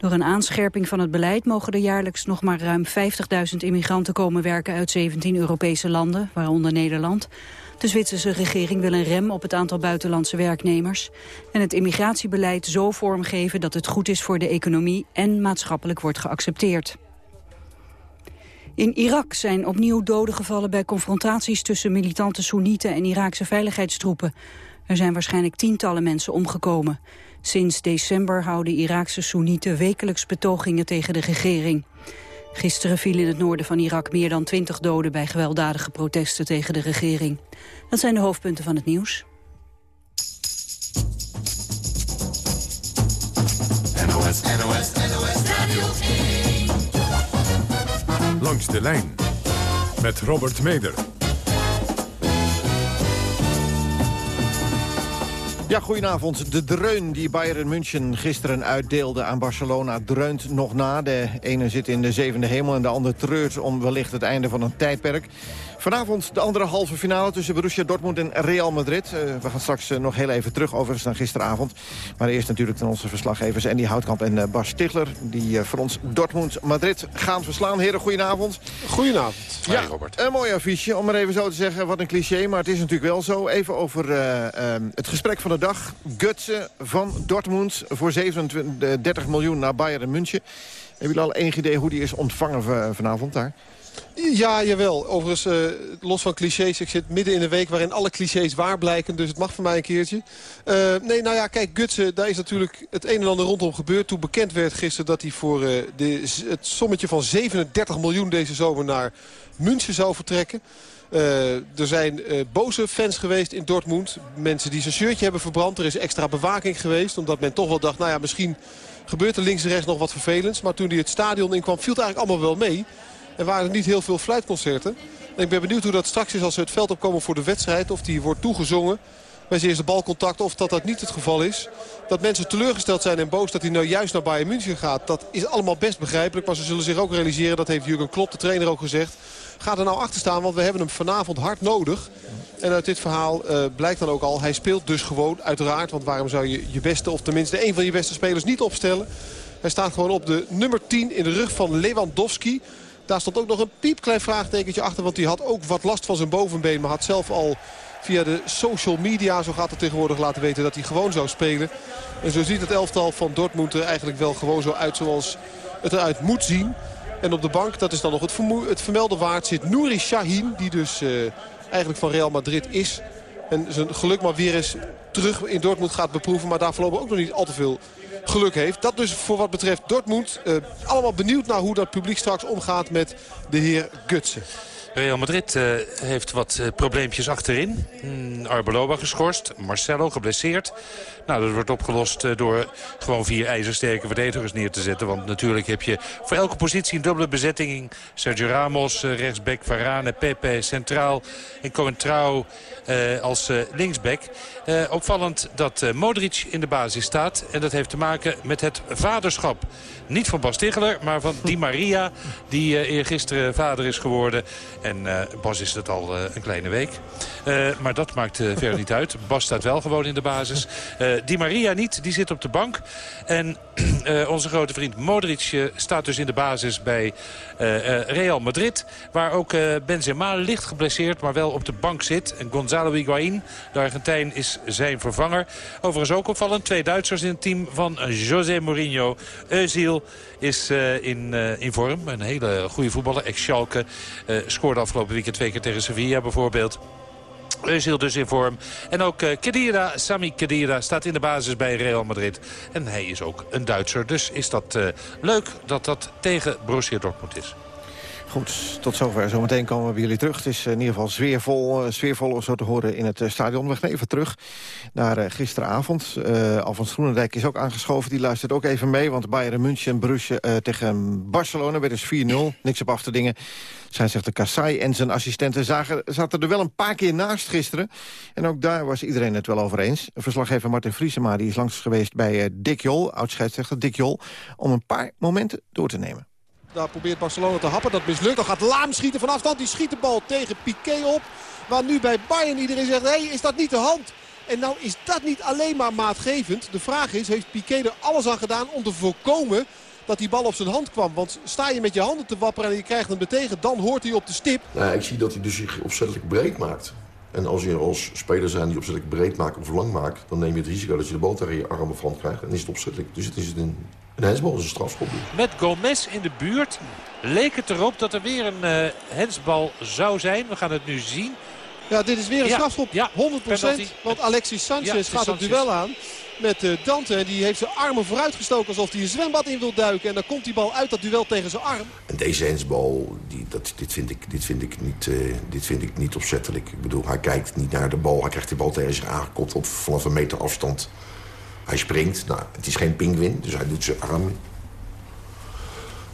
Door een aanscherping van het beleid mogen er jaarlijks nog maar ruim 50.000 immigranten komen werken uit 17 Europese landen, waaronder Nederland. De Zwitserse regering wil een rem op het aantal buitenlandse werknemers en het immigratiebeleid zo vormgeven dat het goed is voor de economie en maatschappelijk wordt geaccepteerd. In Irak zijn opnieuw doden gevallen bij confrontaties tussen militante Soenieten en Iraakse veiligheidstroepen. Er zijn waarschijnlijk tientallen mensen omgekomen. Sinds december houden Iraakse Soenieten wekelijks betogingen tegen de regering. Gisteren vielen in het noorden van Irak meer dan twintig doden bij gewelddadige protesten tegen de regering. Dat zijn de hoofdpunten van het nieuws. NOS, NOS, NOS Radio Langs de lijn met Robert Meder. Ja, goedenavond. De dreun die Bayern München gisteren uitdeelde aan Barcelona... dreunt nog na. De ene zit in de zevende hemel en de andere treurt om wellicht het einde van een tijdperk. Vanavond de andere halve finale tussen Borussia Dortmund en Real Madrid. Uh, we gaan straks uh, nog heel even terug overigens dan gisteravond. Maar eerst natuurlijk ten onze verslaggevers Andy Houtkamp en uh, Bas Stigler... die voor ons Dortmund-Madrid gaan verslaan. Heren, goedenavond. Goedenavond. Ja, Robert. een mooi affiche, om maar even zo te zeggen. Wat een cliché, maar het is natuurlijk wel zo. Even over het gesprek van de dag. Gutsen van Dortmund voor 37 miljoen naar Bayern München. Hebben jullie al enig idee hoe die is ontvangen vanavond daar? Ja, jawel. Overigens, uh, los van clichés. Ik zit midden in een week waarin alle clichés waar blijken. Dus het mag voor mij een keertje. Uh, nee, nou ja, kijk, Gutsen, daar is natuurlijk het een en ander rondom gebeurd. Toen bekend werd gisteren dat hij voor uh, de, het sommetje van 37 miljoen deze zomer naar München zou vertrekken. Er zijn boze fans geweest in Dortmund. Mensen die zijn shirtje hebben verbrand. Er is extra bewaking geweest. Omdat men toch wel dacht, nou ja, misschien gebeurt er links en rechts nog wat vervelends. Maar toen hij het stadion inkwam, viel het eigenlijk allemaal wel mee. Er waren niet heel veel fluitconcerten. En ik ben benieuwd hoe dat straks is als ze het veld opkomen voor de wedstrijd. Of die wordt toegezongen bij zijn eerste balcontact. Of dat dat niet het geval is. Dat mensen teleurgesteld zijn en boos dat hij nou juist naar Bayern München gaat. Dat is allemaal best begrijpelijk. Maar ze zullen zich ook realiseren, dat heeft Jurgen Klopp, de trainer, ook gezegd. Ga er nou achter staan, want we hebben hem vanavond hard nodig. En uit dit verhaal uh, blijkt dan ook al, hij speelt dus gewoon uiteraard. Want waarom zou je je beste, of tenminste een van je beste spelers niet opstellen? Hij staat gewoon op de nummer 10 in de rug van Lewandowski. Daar stond ook nog een piepklein vraagtekentje achter. Want hij had ook wat last van zijn bovenbeen. Maar had zelf al via de social media, zo gaat het tegenwoordig, laten weten dat hij gewoon zou spelen. En zo ziet het elftal van Dortmund er eigenlijk wel gewoon zo uit zoals het eruit moet zien. En op de bank, dat is dan nog het, het vermelde waard, zit Nouri Shahin. Die dus uh, eigenlijk van Real Madrid is. En zijn geluk maar weer eens terug in Dortmund gaat beproeven. Maar daar voorlopig ook nog niet al te veel geluk heeft. Dat dus voor wat betreft Dortmund. Uh, allemaal benieuwd naar hoe dat publiek straks omgaat met de heer Gutsen. Real Madrid uh, heeft wat uh, probleempjes achterin. Mm, Arbeloa geschorst, Marcelo geblesseerd. Nou, dat wordt opgelost door gewoon vier ijzersterke verdedigers neer te zetten. Want natuurlijk heb je voor elke positie een dubbele bezetting. Sergio Ramos, rechtsback, Varane, Pepe centraal. En Coentrao als linksback. opvallend dat Modric in de basis staat. En dat heeft te maken met het vaderschap. Niet van Bas Ticheler, maar van Di Maria, die uh, eergisteren vader is geworden. En uh, Bas is het al uh, een kleine week. maar dat maakt verder niet uit. Bas staat wel gewoon in de basis. Di Maria niet, die zit op de bank. En onze grote vriend Modric staat dus in de basis bij Real Madrid. Waar ook Benzema licht geblesseerd, maar wel op de bank zit. En Gonzalo Higuain, de Argentijn, is zijn vervanger. Overigens ook opvallend. Twee Duitsers in het team van José Mourinho. Özil is uh, in, uh, in vorm. Een hele goede voetballer. Ex-Schalke uh, scoorde afgelopen weekend twee keer tegen Sevilla bijvoorbeeld. Özil dus in vorm. En ook Kedira, Sami Kedira staat in de basis bij Real Madrid. En hij is ook een Duitser. Dus is dat leuk dat dat tegen Borussia Dortmund is. Goed, tot zover. Zometeen komen we bij jullie terug. Het is in ieder geval sfeervol, uh, sfeervol zo te horen in het uh, stadion. We gaan even terug naar uh, gisteravond. Alfons Groenendijk is ook aangeschoven. Die luistert ook even mee. Want Bayern München Brugge tegen Barcelona werd dus 4-0. Niks op af te dingen. Zij zegt de Kassai en zijn assistenten zagen, zaten er wel een paar keer naast gisteren. En ook daar was iedereen het wel over eens. Verslaggever Martin Vriesema die is langs geweest bij Dick Jol, oud-scheidsrechter Dick Jol... om een paar momenten door te nemen. Daar probeert Barcelona te happen. Dat mislukt. Dan gaat Laam schieten van afstand. Die schiet de bal tegen Piqué op. Waar nu bij Bayern iedereen zegt, hé, hey, is dat niet de hand? En nou is dat niet alleen maar maatgevend. De vraag is, heeft Piqué er alles aan gedaan om te voorkomen dat die bal op zijn hand kwam? Want sta je met je handen te wapperen en je krijgt hem betegen, dan hoort hij op de stip. Nou, ik zie dat hij dus zich opzettelijk breed maakt. En als je als speler zijn die opzettelijk breed maakt of lang maakt... dan neem je het risico dat je de bal tegen je armen van krijgt. En is het opzettelijk. Dus het is een een hensbal is een strafschop. Met Gomez in de buurt leek het erop dat er weer een uh, hensbal zou zijn. We gaan het nu zien. Ja, dit is weer een ja, strafschop. Ja, 100%. Penalty. Want Alexis Sanchez ja, gaat het duel aan met uh, Dante. En die heeft zijn armen vooruitgestoken alsof hij een zwembad in wil duiken. En dan komt die bal uit dat duel tegen zijn arm. En deze hensbal, die, dat, dit, vind ik, dit, vind ik niet, uh, dit vind ik niet opzettelijk. Ik bedoel, hij kijkt niet naar de bal. Hij krijgt die bal tegen zich aangekopt op vanaf een meter afstand. Hij springt. Nou, het is geen pinguïn, dus hij doet zijn arm.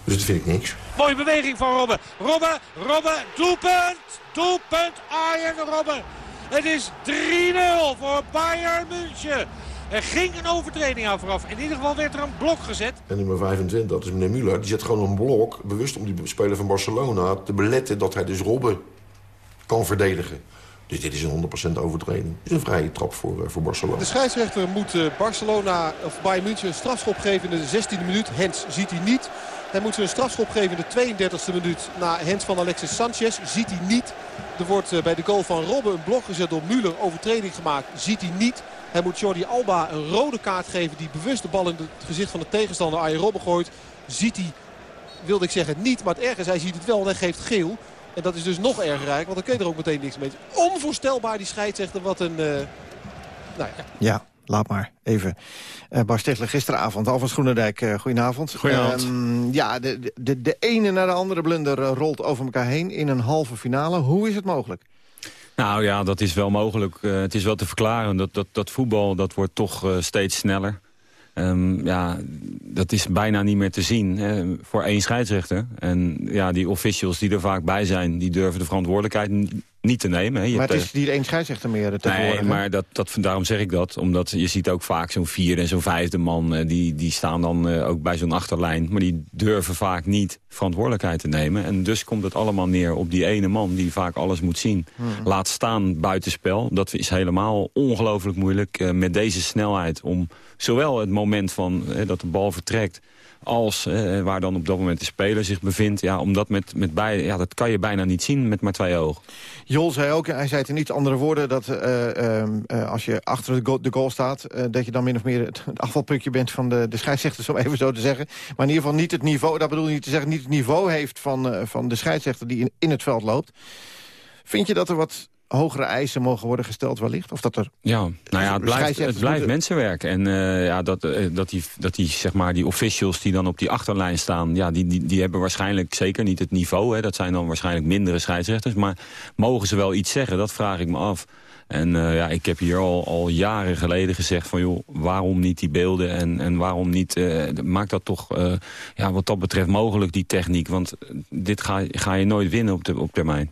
Dus dat vind ik niks. Mooie beweging van Robben. Robben, Robben, doelpunt! Doelpunt Arjen Robben. Het is 3-0 voor Bayern München. Er ging een overtreding aan vooraf. In ieder geval werd er een blok gezet. En nummer 25, dat is meneer Müller, die zet gewoon een blok... bewust om die speler van Barcelona te beletten dat hij dus Robben kan verdedigen. Dus dit is een 100% overtreding. Een vrije trap voor, uh, voor Barcelona. De scheidsrechter moet uh, Barcelona of Bayern München een strafschop geven in de 16e minuut. Hens ziet hij niet. Hij moet ze een strafschop geven in de 32e minuut na Hens van Alexis Sanchez. Ziet hij niet. Er wordt uh, bij de goal van Robben een blok gezet door Müller. Overtreding gemaakt. Ziet hij niet. Hij moet Jordi Alba een rode kaart geven die bewust de bal in het gezicht van de tegenstander Arjen Robben gooit. Ziet hij, wilde ik zeggen, niet. Maar het erg is, hij ziet het wel en hij geeft geel. En dat is dus nog erger want dan kun je er ook meteen niks mee. Onvoorstelbaar die scheidsrechter, wat een... Uh, nou ja. ja. Laat maar, even. Uh, gisteravond. Alvast Groenendijk, uh, goedenavond. Goedenavond. Um, ja, de, de, de ene naar de andere blunder rolt over elkaar heen in een halve finale. Hoe is het mogelijk? Nou ja, dat is wel mogelijk. Uh, het is wel te verklaren. Dat, dat, dat voetbal dat wordt toch steeds sneller. Um, ja, dat is bijna niet meer te zien hè, voor één scheidsrechter. En ja, die officials die er vaak bij zijn... die durven de verantwoordelijkheid niet te nemen. Hè. Je maar het is niet één scheidsrechter meer Nee, maar dat, dat, daarom zeg ik dat. Omdat je ziet ook vaak zo'n vierde en zo'n vijfde man... Eh, die, die staan dan ook bij zo'n achterlijn. Maar die durven vaak niet verantwoordelijkheid te nemen. En dus komt het allemaal neer op die ene man... die vaak alles moet zien. Hmm. Laat staan buitenspel. Dat is helemaal ongelooflijk moeilijk met deze snelheid... om zowel het moment van dat de bal vertrekt als eh, waar dan op dat moment de speler zich bevindt. Ja, omdat met, met bij, ja, dat kan je bijna niet zien met maar twee ogen. Jol zei ook, hij zei het in niet andere woorden... dat uh, uh, als je achter de goal, de goal staat... dat je dan min of meer het, afvalputje bent van de, de scheidsrechter... om even zo te zeggen. Maar in ieder geval niet het niveau... dat bedoel je niet te zeggen, niet het niveau heeft van, van de scheidsrechter... die in, in het veld loopt. Vind je dat er wat hogere eisen mogen worden gesteld wellicht? Of dat er ja, nou ja, het blijft, het blijft mensenwerk. En uh, ja, dat, uh, dat, die, dat die, zeg maar, die officials die dan op die achterlijn staan... Ja, die, die, die hebben waarschijnlijk zeker niet het niveau. Hè. Dat zijn dan waarschijnlijk mindere scheidsrechters. Maar mogen ze wel iets zeggen? Dat vraag ik me af. En uh, ja, ik heb hier al, al jaren geleden gezegd van... joh, waarom niet die beelden en, en waarom niet... maak dat toch ja, wat dat betreft mogelijk, die techniek. Want dit ga, ga je nooit winnen op, de, op termijn.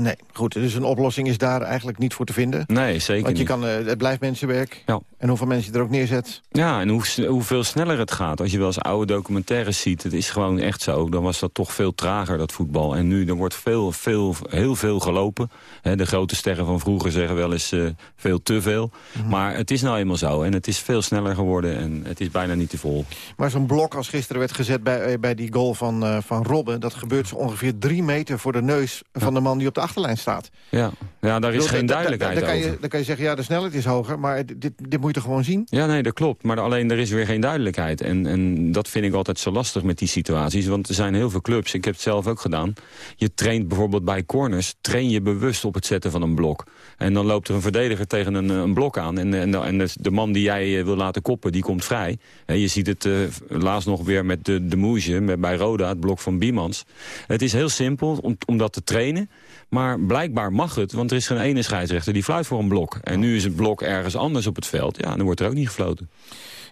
Nee, goed. Dus een oplossing is daar eigenlijk niet voor te vinden. Nee, zeker Want je niet. kan, eh, het blijft mensenwerk. Ja. En hoeveel mensen je er ook neerzet. Ja, en hoe, hoeveel sneller het gaat. Als je wel eens oude documentaires ziet, het is gewoon echt zo. Dan was dat toch veel trager, dat voetbal. En nu, er wordt veel, veel, heel veel gelopen. De grote sterren van vroeger zeggen wel eens eh, veel te veel. Maar het is nou eenmaal zo. En het is veel sneller geworden en het is bijna niet te vol. Maar zo'n blok als gisteren werd gezet bij, eh, bij die goal van, van Robben... dat gebeurt zo ongeveer drie meter voor de neus van de man die op de achterlijn staat. Ja, ja daar is bedoel, geen duidelijkheid dan kan je, over. Dan kan je zeggen, ja, de snelheid is hoger, maar dit, dit moet je toch gewoon zien? Ja, nee, dat klopt. Maar alleen er is weer geen duidelijkheid. En, en dat vind ik altijd zo lastig met die situaties. Want er zijn heel veel clubs, ik heb het zelf ook gedaan. Je traint bijvoorbeeld bij corners, train je bewust op het zetten van een blok. En dan loopt er een verdediger tegen een, een blok aan. En, en, en de- man die jij eh, wil laten koppen, die komt vrij. Hè, je ziet het eh, laatst nog weer met de, de Moesje, met, bij Roda, het blok van Biemans. Het is heel simpel om, om dat te trainen. Maar blijkbaar mag het, want er is geen ene scheidsrechter die fluit voor een blok. En nu is het blok ergens anders op het veld. Ja, dan wordt er ook niet gefloten.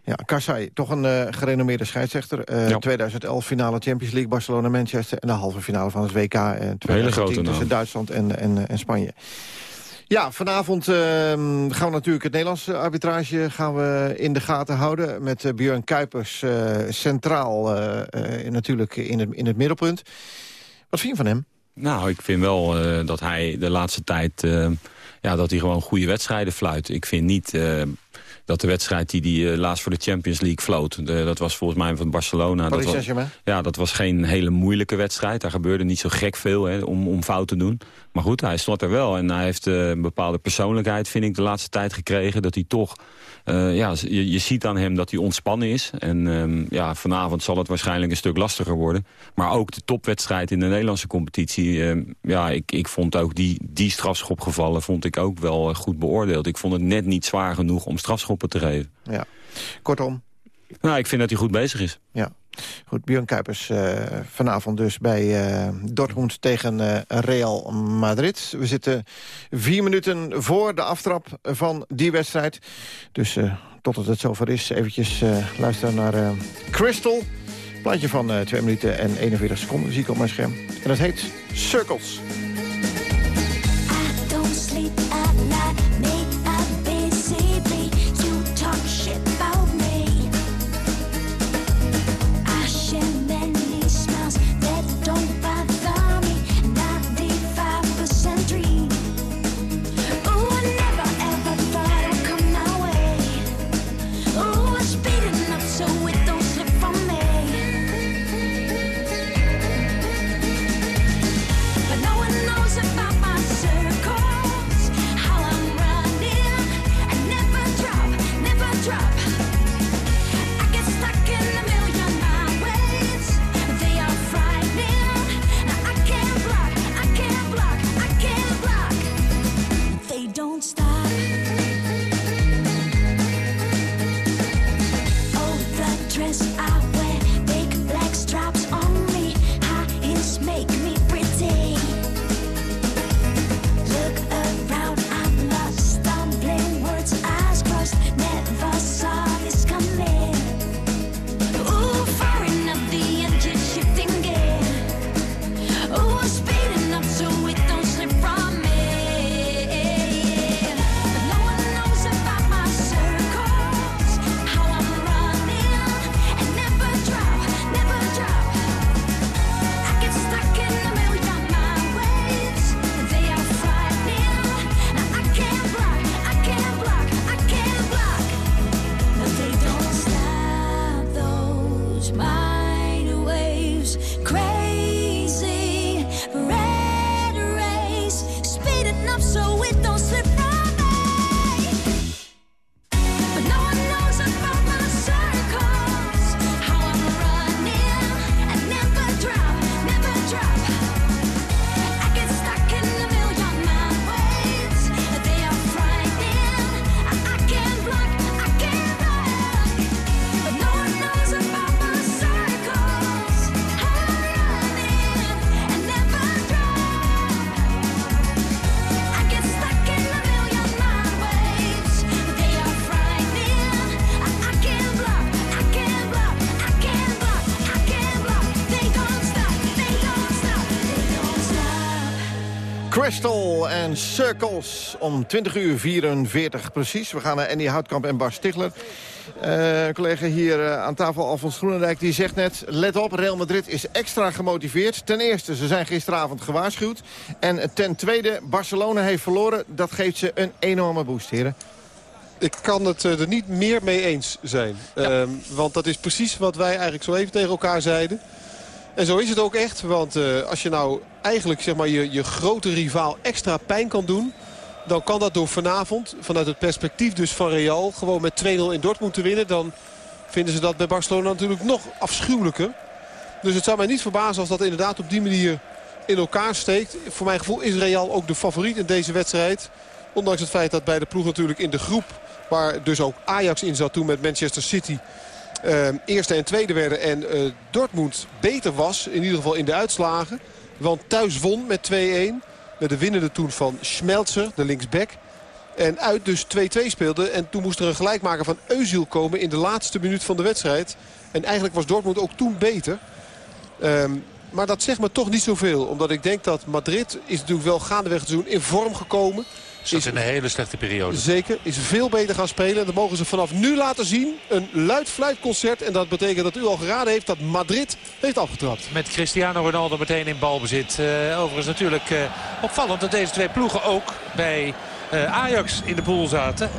Ja, Karsai, toch een eh, gerenommeerde scheidsrechter. Eh, 2011 finale Champions League, Barcelona-Manchester... en de halve finale van het WK eh 2010 grote naam. tussen Duitsland en, en, en Spanje. Ja, vanavond eh, gaan we natuurlijk het Nederlandse arbitrage gaan we in de gaten houden... met eh, Björn Kuipers eh, centraal eh, eh, natuurlijk in het, in het middelpunt. Wat vind je van hem? Nou, ik vind wel eh, dat hij de laatste tijd... eh, ja, dat hij gewoon goede wedstrijden fluit. Ik vind niet eh, dat de wedstrijd die hij laatst voor de Champions League floot... de- dat was volgens mij van Barcelona. dat was, ja, dat was geen hele moeilijke wedstrijd. Daar gebeurde niet zo gek veel hè, om, om fout te doen. Maar goed, hij stond er wel. En hij heeft een bepaalde persoonlijkheid, vind ik, de laatste tijd gekregen. Dat hij toch... eh, ja, je, je ziet aan hem dat hij ontspannen is. En ehm, ja, vanavond zal het waarschijnlijk een stuk lastiger worden. Maar ook de topwedstrijd in de Nederlandse competitie. ehm, ja, ik, ik vond ook die, die strafschopgevallen vond ik ook wel eh, goed beoordeeld. Ik vond het net niet zwaar genoeg om strafschoppen te geven. Ja. Kortom, Nou, ik vind dat hij goed bezig is. Ja. Goed, Björn Kuipers eh, vanavond dus bij eh, Dortmund tegen eh, Real Madrid. We zitten vier minuten voor de aftrap van die wedstrijd. Dus totdat het zover is, eventjes luisteren naar Crystal. Plaatje van eh 2 minuten en 41 seconden zie ik op mijn scherm. En dat heet Circles. Circles om 20 uur 44 precies. We gaan naar Andy Houtkamp en Bas Stigler. Eh collega hier eh, aan tafel, Alfons Groenendijk, die zegt net... let op, Real Madrid is extra gemotiveerd. Ten eerste, ze zijn gisteravond gewaarschuwd. En ten tweede, Barcelona heeft verloren. Dat geeft ze een enorme boost, heren. Ik kan het eh, er niet meer mee eens zijn. Ehm, want dat is precies wat wij eigenlijk zo even tegen elkaar zeiden. En zo is het ook echt. Want als je nou eigenlijk zeg maar, je, je grote rivaal extra pijn kan doen... dan kan dat door vanavond, vanuit het perspectief dus van Real... gewoon met 2-0 in Dortmund te winnen. Dan vinden ze dat bij Barcelona natuurlijk nog afschuwelijker. Dus het zou mij niet verbazen als dat inderdaad op die manier in elkaar steekt. Voor mijn gevoel is Real ook de favoriet in deze wedstrijd. Ondanks het feit dat bij de ploeg natuurlijk in de groep... waar dus ook Ajax in zat toen met Manchester City... eh, eerste en tweede werden en eh, Dortmund beter was. In ieder geval in de uitslagen. Want thuis won met 2-1. Met de winnende toen van Schmelzer, de linksback. En uit dus 2-2 speelde. En toen moest er een gelijkmaker van Eusiel komen in de laatste minuut van de wedstrijd. En eigenlijk was Dortmund ook toen beter. Ehm, maar dat zegt me toch niet zoveel. Omdat ik denk dat Madrid is natuurlijk wel gaandeweg het seizoen in vorm gekomen. Zat in een hele slechte periode. Zeker, is veel beter gaan spelen. En dat mogen ze vanaf nu laten zien. Een luid fluitconcert. En dat betekent dat u al geraden heeft dat Madrid heeft afgetrapt. Met Cristiano Ronaldo meteen in balbezit. Eh, overigens natuurlijk eh, opvallend dat deze twee ploegen ook bij eh, Ajax in de pool zaten.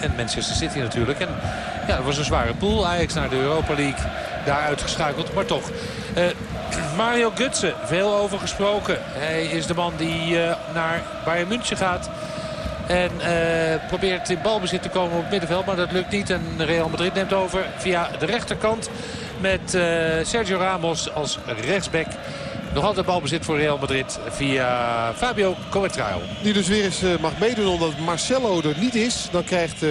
En Manchester City natuurlijk. En ja, dat was een zware pool. Ajax naar de Europa League. Daar uitgeschakeld, maar toch. Mario Gutsen, veel over gesproken. Hij is de man die naar Bayern München gaat. En eh, probeert in balbezit te komen op het middenveld. Maar dat lukt niet. En Real Madrid neemt over via de rechterkant. Met eh, Sergio Ramos als rechtsback. Nog altijd balbezit voor Real Madrid via Fabio Coentrao. Die dus weer eens eh, mag meedoen omdat Marcelo er niet is. Dan krijgt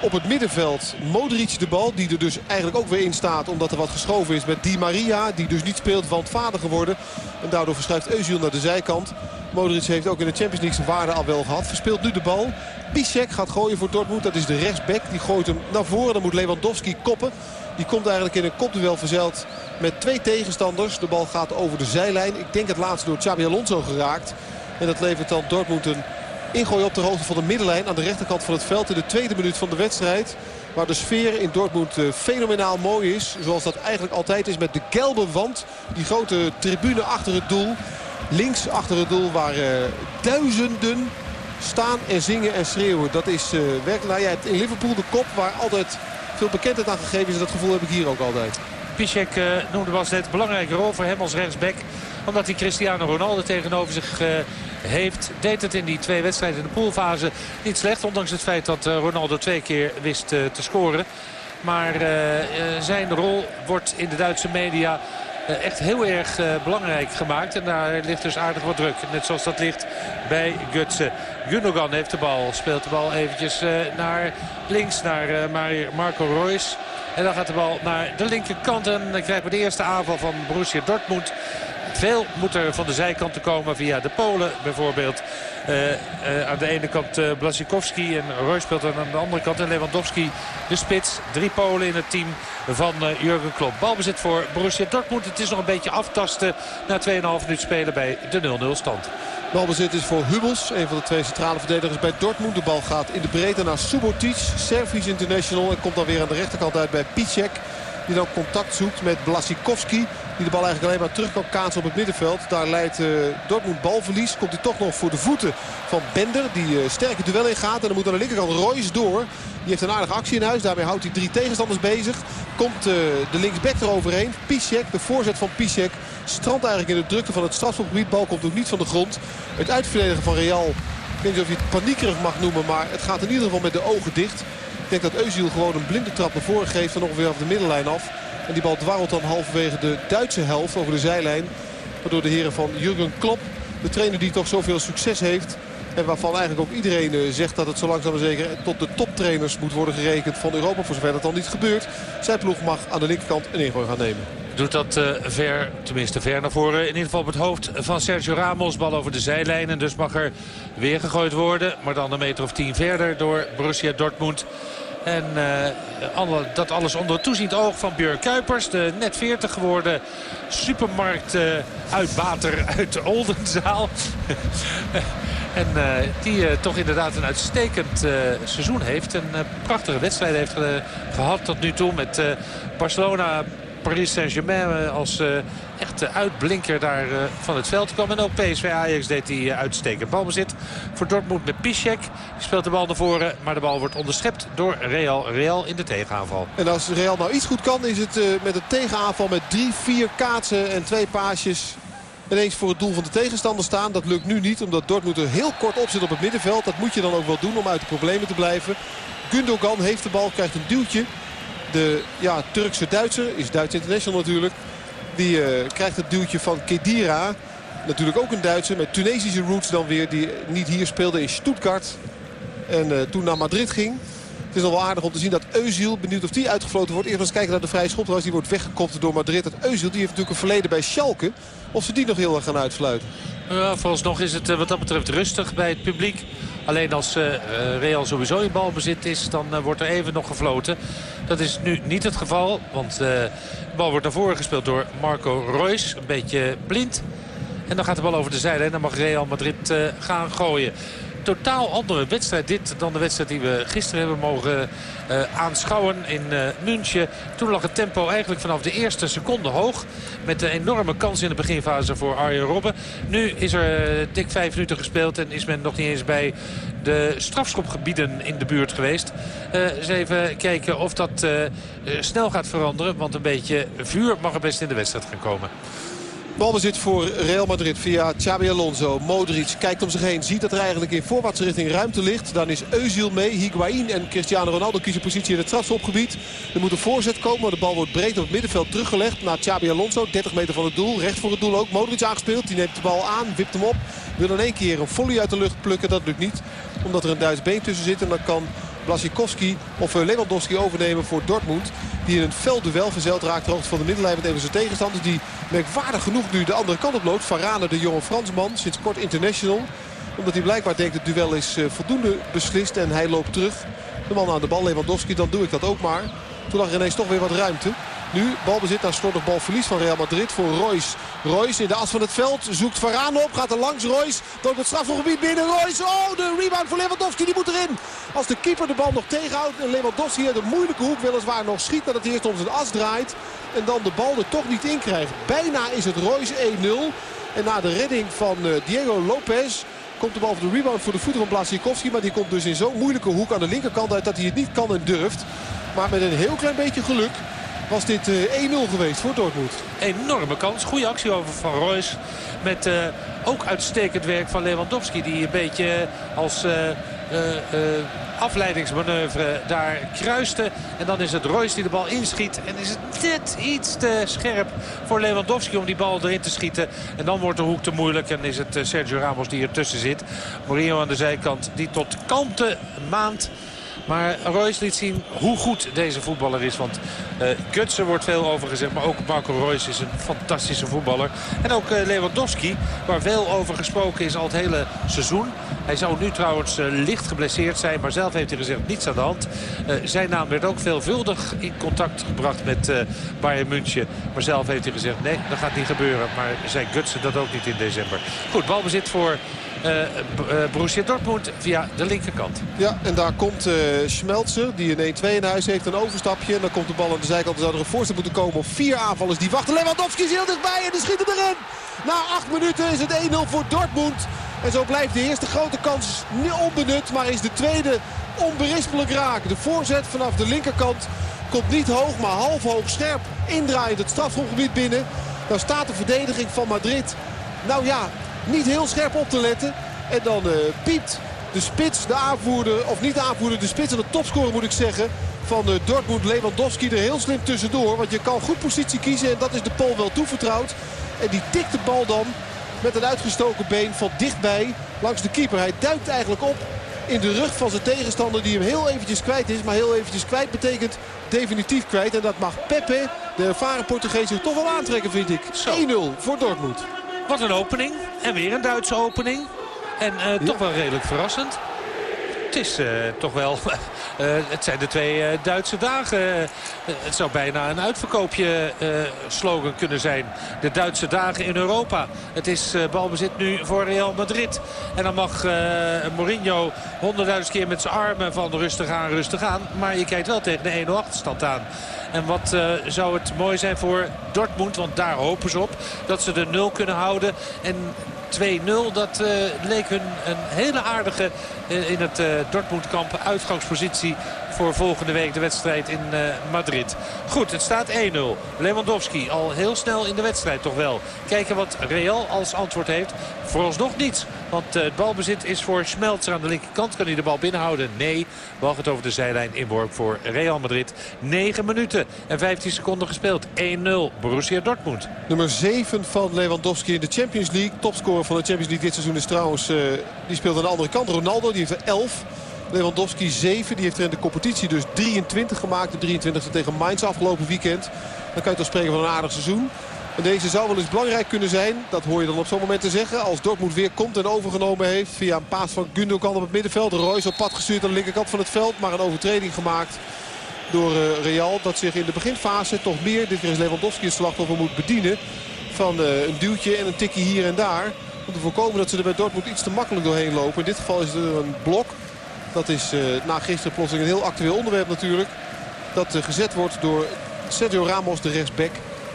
op het middenveld Modric de bal. Die er dus eigenlijk ook weer in staat omdat er wat geschoven is met Di Maria. Die dus niet speelt, want vader geworden. En daardoor verschuift Özil naar de zijkant. Modric heeft ook in de Champions League zijn waarde al wel gehad. Verspeelt nu de bal. Pisek gaat gooien voor Dortmund. Dat is de rechtsback. Die gooit hem naar voren. Dan moet Lewandowski koppen. Die komt eigenlijk in een kopduel verzeild met twee tegenstanders. De bal gaat over de zijlijn. Ik denk het laatst door Xabi Alonso geraakt. En dat levert dan Dortmund een ingooi op de hoogte van de middenlijn. Aan de rechterkant van het veld in de tweede minuut van de wedstrijd. Waar de sfeer in Dortmund eh, fenomenaal mooi is. Zoals dat eigenlijk altijd is met de gelbe wand. Die grote tribune achter het doel. Links achter het doel waar eh, duizenden staan en zingen en schreeuwen. Dat is eh, werkelijk... Nou, in Liverpool de kop waar altijd veel bekendheid aan gegeven is. Dat gevoel heb ik hier ook altijd. Piszek uh, noemde was net belangrijke rol voor hem als rechtsback. Omdat hij Cristiano Ronaldo tegenover zich uh, heeft. Deed het in die twee wedstrijden in de poolfase niet slecht. Ondanks het feit dat uh, Ronaldo twee keer wist te scoren. Maar zijn rol wordt in de Duitse media echt heel erg uh, belangrijk gemaakt. En daar ligt dus aardig wat druk. Net zoals dat ligt bij Gutsen. Gundogan heeft de bal. Speelt de bal eventjes uh, naar links, naar Marco Reus. En dan gaat de bal naar de linkerkant. En dan krijgen we de eerste aanval van Borussia Dortmund. Veel moet er van de zijkant te komen via de Polen bijvoorbeeld. Uh, uh, aan de ene kant uh, Blasikowski en Roy speelt dan aan de andere kant. En Lewandowski de spits. Drie Polen in het team van Jurgen Klopp. Balbezit voor Borussia Dortmund. Het is nog een beetje aftasten na 2,5 minuut spelen bij de 0-0 stand. Balbezit is voor Hummels, een van de twee centrale verdedigers bij Dortmund. De bal gaat in de breedte naar Subotic, Servisch International. En komt dan weer aan de rechterkant uit bij Picek. Die dan contact zoekt met Blasikowski. Die de bal eigenlijk alleen maar terug kan kaatsen op het middenveld. Daar leidt uh, Dortmund balverlies. Komt hij toch nog voor de voeten van Bender. Die uh, sterke duel in gaat. En dan moet aan de linkerkant Royce door. Die heeft een aardige actie in huis. Daarmee houdt hij drie tegenstanders bezig. Komt uh, de linksback eroverheen. Piszek, de voorzet van Piszek. Strandt eigenlijk in de drukte van het strafschopgebied. Bal komt ook niet van de grond. Het uitverdedigen van Real. Ik weet niet of je het paniekerig mag noemen. Maar het gaat in ieder geval met de ogen dicht. Denk dat Özil gewoon een blinde trap naar voren geeft. Van ongeveer af de middenlijn af. En die bal dwarrelt dan halverwege de Duitse helft over de zijlijn. Waardoor de heren van Jurgen Klopp, de trainer die toch zoveel succes heeft... en waarvan eigenlijk ook iedereen zegt dat het zo langzaam maar zeker tot de toptrainers moet worden gerekend van Europa... voor zover dat dan niet gebeurt. Zijn ploeg mag aan de linkerkant een ingooi gaan nemen. Doet dat uh, ver, tenminste ver naar voren. In ieder geval op het hoofd van Sergio Ramos. Bal over de zijlijn en dus mag er weer gegooid worden. Maar dan een meter of tien verder door Borussia Dortmund. En eh, alle, dat alles onder het toeziend oog van Björn Kuipers. De net 40 geworden supermarkt eh, uitbater uit Oldenzaal. en eh, die eh, toch inderdaad een uitstekend eh, seizoen heeft. Een eh, prachtige wedstrijd heeft eh, gehad tot nu toe met eh, Barcelona... Paris Saint-Germain eh, als eh, echte uitblinker daar eh, van het veld kwam. En ook PSV Ajax deed hij uitstekend. Balbezit voor Dortmund met Piszek. Speelt de bal naar voren, maar de bal wordt onderschept door Real. Real in de tegenaanval. En als Real nou iets goed kan is het met een tegenaanval met drie, vier kaatsen en twee paasjes ineens voor het doel van de tegenstander staan. Dat lukt nu niet omdat Dortmund er heel kort op zit op het middenveld. Dat moet je dan ook wel doen om uit de problemen te blijven. Gundogan heeft de bal, krijgt een duwtje. De ja, Turkse Duitser, is Duits international natuurlijk. Die eh, krijgt het duwtje van Kedira. Natuurlijk ook een Duitser met Tunesische roots dan weer. Die niet hier speelde in Stuttgart. En eh, toen naar Madrid ging. Het is nog wel aardig om te zien dat Eusiel, benieuwd of die uitgefloten wordt. Eerst eens kijken naar de vrije trouwens. Die wordt weggekopt door Madrid. Dat Eusiel, die heeft natuurlijk een verleden bij Schalke. Of ze die nog heel erg gaan uitfluiten. Ja, vooralsnog is het eh, wat dat betreft rustig bij het publiek. Alleen als eh, eh, Real sowieso in balbezit is, dan eh, wordt er even nog gefloten. Dat is nu niet het geval, want de bal wordt naar voren gespeeld door Marco Reus. Een beetje blind. En dan gaat de bal over de zijde en dan mag Real Madrid gaan gooien. Totaal andere wedstrijd dit dan de wedstrijd die we gisteren hebben mogen eh, aanschouwen in eh, München. Toen lag het tempo eigenlijk vanaf de eerste seconde hoog. Met een enorme kans in de beginfase voor Arjen Robben. Nu is er eh, dik vijf minuten gespeeld en is men nog niet eens bij de strafschopgebieden in de buurt geweest. Eens even kijken of dat snel gaat veranderen. Want een beetje vuur mag er best in de wedstrijd gaan komen. Balbezit voor Real Madrid via Xabi Alonso. Modric kijkt om zich heen. Ziet dat er eigenlijk in voorwaartse richting ruimte ligt. Dan is Eusiel mee. Higuain en Cristiano Ronaldo kiezen positie in het strafschopgebied. Er moet een voorzet komen. De bal wordt breed op het middenveld teruggelegd. Naar Xabi Alonso. 30 meter van het doel. Recht voor het doel ook. Modric aangespeeld. Die neemt de bal aan. Wipt hem op. Wil in één keer een volley uit de lucht plukken. Dat lukt niet. Omdat er een Duits been tussen zit. En dan kan Blasikowski of eh, Lewandowski overnemen voor Dortmund. Die in een fel duel verzeld raakt. ter hoogte van de middenlijn met een van zijn tegenstanders. Die merkwaardig genoeg nu de andere kant op loopt. Varane, de jonge Fransman, sinds kort international. Omdat hij blijkbaar denkt het duel is eh, voldoende beslist. En hij loopt terug. De man aan de bal, Lewandowski, dan doe ik dat ook maar. Toen lag er ineens toch weer wat ruimte. Nu balbezit naar slordig balverlies van Real Madrid voor Royce. Royce in de as van het veld zoekt Varane op. Gaat er langs Royce. Door het strafgebied binnen Royce. Oh, de rebound voor Lewandowski. Die moet erin. Als de keeper de bal nog tegenhoudt. En Lewandowski uit een moeilijke hoek weliswaar nog schiet. Nadat hij eerst om zijn as draait. En dan de bal er toch niet in krijgt. Bijna is het Royce 1-0. En na de redding van eh, Diego Lopez komt de bal voor de rebound voor de voeten van Blasikowski. Maar die komt dus in zo'n moeilijke hoek aan de linkerkant uit dat hij het niet kan en durft. Maar met een heel klein beetje geluk was dit eh, 1-0 geweest voor Dortmund. Enorme kans. Goede actie over Van Royce. Met eh, ook uitstekend werk van Lewandowski. Die een beetje als eh, eh, eh, afleidingsmanoeuvre daar kruiste. En dan is het Royce die de bal inschiet. En is het net iets te scherp voor Lewandowski om die bal erin te schieten. En dan wordt de hoek te moeilijk. En is het eh, Sergio Ramos die ertussen zit. Mourinho aan de zijkant die tot kalmte maand. Maar Royce liet zien hoe goed deze voetballer is. Want eh Gutsen wordt veel over gezegd. Maar ook Marco Royce is een fantastische voetballer. En ook eh, Lewandowski, waar veel over gesproken is al het hele seizoen. Hij zou nu trouwens eh, licht geblesseerd zijn. Maar zelf heeft hij gezegd niets aan de hand. Zijn naam werd ook veelvuldig in contact gebracht met Bayern München. Maar zelf heeft hij gezegd nee, dat gaat niet gebeuren. Maar zei Gutsen dat ook niet in december. Goed, balbezit voor Borussia Dortmund via de linkerkant. Ja, en daar komt eh Schmelzer, die een 1-2 in huis heeft, een overstapje. En dan komt de bal aan de zijkant. Er zou er een voorstel moeten komen op vier aanvallers die wachten. Lewandowski is heel dichtbij en die schiet erin. Na acht minuten is het 1-0 voor Dortmund. En zo blijft de eerste grote kans onbenut. Maar is de tweede onberispelijk raak. De voorzet vanaf de linkerkant komt niet hoog, maar half hoog scherp. Indraaiend het strafschopgebied binnen. Dan staat de verdediging van Madrid. Nou ja, niet heel scherp op te letten. En dan eh, piept de spits, de aanvoerder, of niet de aanvoerder, de spits en de topscorer moet ik zeggen. Van eh, Dortmund Lewandowski er heel slim tussendoor. Want je kan goed positie kiezen en dat is de Pool wel toevertrouwd. En die tikt de bal dan met een uitgestoken been van dichtbij langs de keeper. Hij duikt eigenlijk op in de rug van zijn tegenstander die hem heel eventjes kwijt is. Maar heel eventjes kwijt betekent definitief kwijt. En dat mag Pepe, de ervaren Portugees, zich toch wel aantrekken vind ik. 1-0 voor Dortmund. Wat een opening. En weer een Duitse opening. En eh, toch wel redelijk verrassend. Het is eh, toch wel... eh, het zijn de twee eh, Duitse dagen. Het zou bijna een uitverkoopje slogan kunnen zijn. De Duitse dagen in Europa. Het is balbezit nu voor Real Madrid. En dan mag Mourinho honderdduizend keer met zijn armen van rustig aan, rustig aan. Maar je kijkt wel tegen de 1-0 achterstand aan. En wat zou het mooi zijn voor Dortmund, want daar hopen ze op. Dat ze de 0 kunnen houden. En 2-0, dat eh, leek hun een hele aardige eh, in het eh, Dortmund-kamp uitgangspositie voor volgende week de wedstrijd in eh, Madrid. Goed, het staat 1-0. Lewandowski al heel snel in de wedstrijd toch wel. Kijken wat Real als antwoord heeft. Vooralsnog niets. Want eh, het balbezit is voor Schmelzer aan de linkerkant. Kan hij de bal binnenhouden? Nee. Bal gaat over de zijlijn inworp voor Real Madrid. 9 minuten en 15 seconden gespeeld. 1-0 Borussia Dortmund. Nummer 7 van Lewandowski in de Champions League. Topscorer van de Champions League dit seizoen is trouwens... eh, die speelt aan de andere kant. Ronaldo, die heeft er 11. Lewandowski 7. Die heeft er in de competitie dus 23 gemaakt. De 23e tegen Mainz afgelopen weekend. Dan kan je toch spreken van een aardig seizoen. En deze zou wel eens belangrijk kunnen zijn. Dat hoor je dan op zo'n moment te zeggen. Als Dortmund weer komt en overgenomen heeft. Via een paas van Gundogan op het middenveld. Royce op pad gestuurd aan de linkerkant van het veld. Maar een overtreding gemaakt door eh, Real. Dat zich in de beginfase toch meer, dit keer is Lewandowski het slachtoffer moet bedienen. Van eh, een duwtje en een tikje hier en daar. Om te voorkomen dat ze er bij Dortmund iets te makkelijk doorheen lopen. In dit geval is er een blok. Dat is eh, na gisteren plotseling een heel actueel onderwerp natuurlijk. Dat eh, gezet wordt door Sergio Ramos, de rechtsback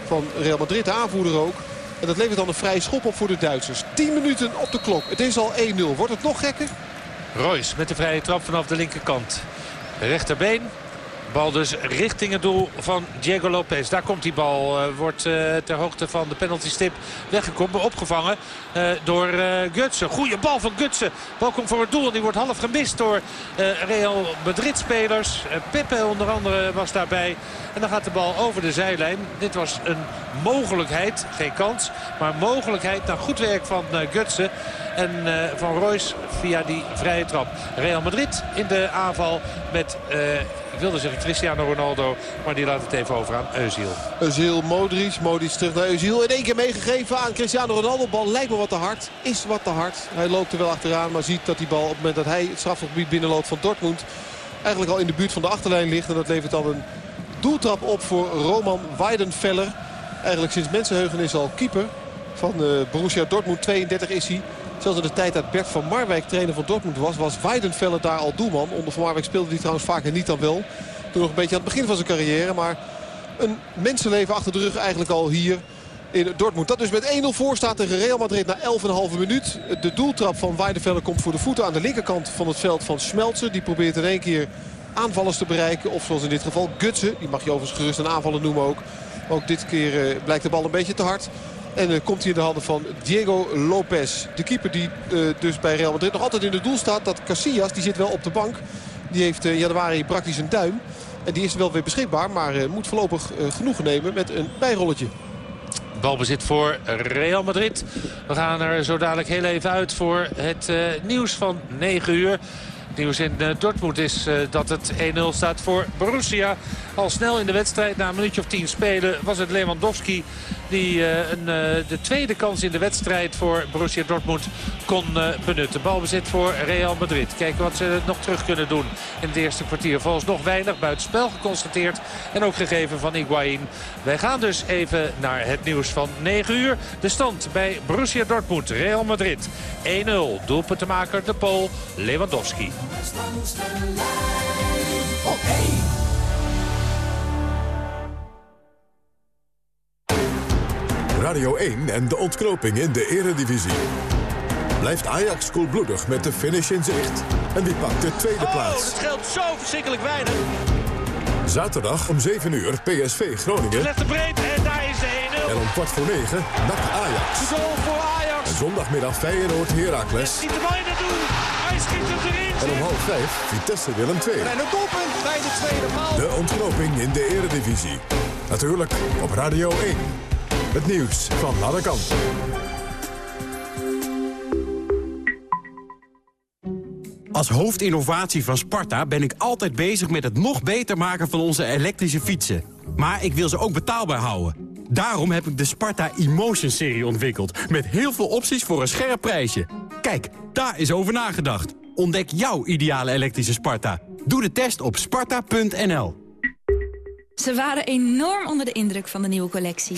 van Real Madrid, de aanvoerder ook. En dat levert dan een vrije schop op voor de Duitsers. 10 minuten op de klok. Het is al 1-0. Wordt het nog gekker? Royce met de vrije trap vanaf de linkerkant. Rechterbeen. Bal dus richting het doel van Diego Lopez. Daar komt die bal. eh, wordt eh, ter hoogte van de penaltystip weggekomen. Opgevangen eh, door Gutsen. Goeie bal van Gutsen. Bal komt voor het doel. Die wordt half gemist door Real Madrid spelers. Pepe onder andere was daarbij. En dan gaat de bal over de zijlijn. Dit was een mogelijkheid. Geen kans. Maar mogelijkheid naar goed werk van Gutsen. En eh, van Royce via die vrije trap. Real Madrid in de aanval met... eh, ik wilde zeggen Cristiano Ronaldo, maar die laat het even over aan Özil. Özil, Modric, Modric terug naar Özil. In één keer meegegeven aan Cristiano Ronaldo. Bal lijkt me wat te hard. Is wat te hard. Hij loopt er wel achteraan, maar ziet dat die bal op het moment dat hij het strafgebied binnenloopt van Dortmund... eigenlijk al in de buurt van de achterlijn ligt. En dat levert dan een doeltrap op voor Roman Weidenfeller. Eigenlijk sinds mensenheugenis al keeper van eh, Borussia Dortmund. 32 is hij. Zelfs in de tijd dat Bert van Marwijk trainer van Dortmund was... was Weidenfeller daar al doelman. Onder Van Marwijk speelde hij trouwens vaker niet dan wel. Toen nog een beetje aan het begin van zijn carrière. Maar een mensenleven achter de rug eigenlijk al hier in Dortmund. Dat dus met 1-0 voor staat tegen Real Madrid na 11,5 minuut. De doeltrap van Weidenfeller komt voor de voeten aan de linkerkant van het veld van Schmelzer. Die probeert in één keer aanvallers te bereiken. Of zoals in dit geval Gutsen. Die mag je overigens gerust een aanvaller noemen ook. Ook dit keer eh, blijkt de bal een beetje te hard. En eh, komt hij in de handen van Diego Lopez. De keeper die eh, dus bij Real Madrid nog altijd in het doel staat. Dat Casillas, die zit wel op de bank. Die heeft eh, in januari praktisch een duim. En die is wel weer beschikbaar. Maar moet voorlopig genoegen nemen met een bijrolletje. Balbezit voor Real Madrid. We gaan er zo dadelijk heel even uit voor het nieuws van 9 uur. Nieuws in Dortmund is dat het 1-0 staat voor Borussia. Al snel in de wedstrijd, na een minuutje of tien spelen, was het Lewandowski die eh, een, eh, de tweede kans in de wedstrijd voor Borussia Dortmund kon eh, benutten. Balbezit voor Real Madrid. Kijken wat ze nog terug kunnen doen in het eerste kwartier. Volgens nog weinig buitenspel geconstateerd en ook gegeven van Higuain. Wij gaan dus even naar het nieuws van 9 uur. De stand bij Borussia Dortmund, Real Madrid 1-0. Doelpuntenmaker de Pool Lewandowski. Radio 1 en de ontknoping in de eredivisie. Blijft Ajax koelbloedig met de finish in zicht. En die pakt de tweede plaats. Het scheelt zo verschrikkelijk weinig. Zaterdag om 7 uur PSV Groningen. Legt de breed en daar is de 1-0. En om kwart voor 9 NAC Ajax. Goal voor Ajax. En zondagmiddag Feyenoord Heracles. Schiet de bal in het doel. Hij schiet hem erin. En om half 5 Vitesse Willem 2. En een doelpunt bij de tweede paal. De ontknoping in de eredivisie. Natuurlijk op Radio 1. Het nieuws van alle kanten. Als hoofdinnovatie van Sparta ben ik altijd bezig met het nog beter maken van onze elektrische fietsen. Maar ik wil ze ook betaalbaar houden. Daarom heb ik de Sparta Emotion-serie ontwikkeld. Met heel veel opties voor een scherp prijsje. Kijk, daar is over nagedacht. Ontdek jouw ideale elektrische Sparta. Doe de test op sparta.nl. Ze waren enorm onder de indruk van de nieuwe collectie.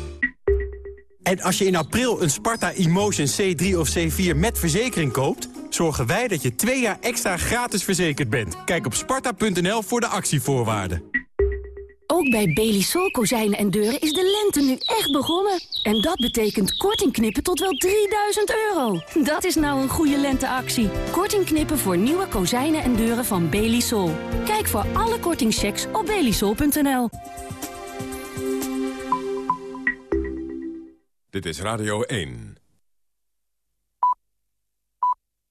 En als je in april een Sparta Emotion C3 of C4 met verzekering koopt... zorgen wij dat je twee jaar extra gratis verzekerd bent. Kijk op sparta.nl voor de actievoorwaarden. Ook bij Belisol kozijnen en deuren is de lente nu echt begonnen. En dat betekent korting knippen tot wel 3000 euro. Dat is nou een goede lenteactie. Korting knippen voor nieuwe kozijnen en deuren van Belisol. Kijk voor alle kortingchecks op belisol.nl. Dit is Radio 1.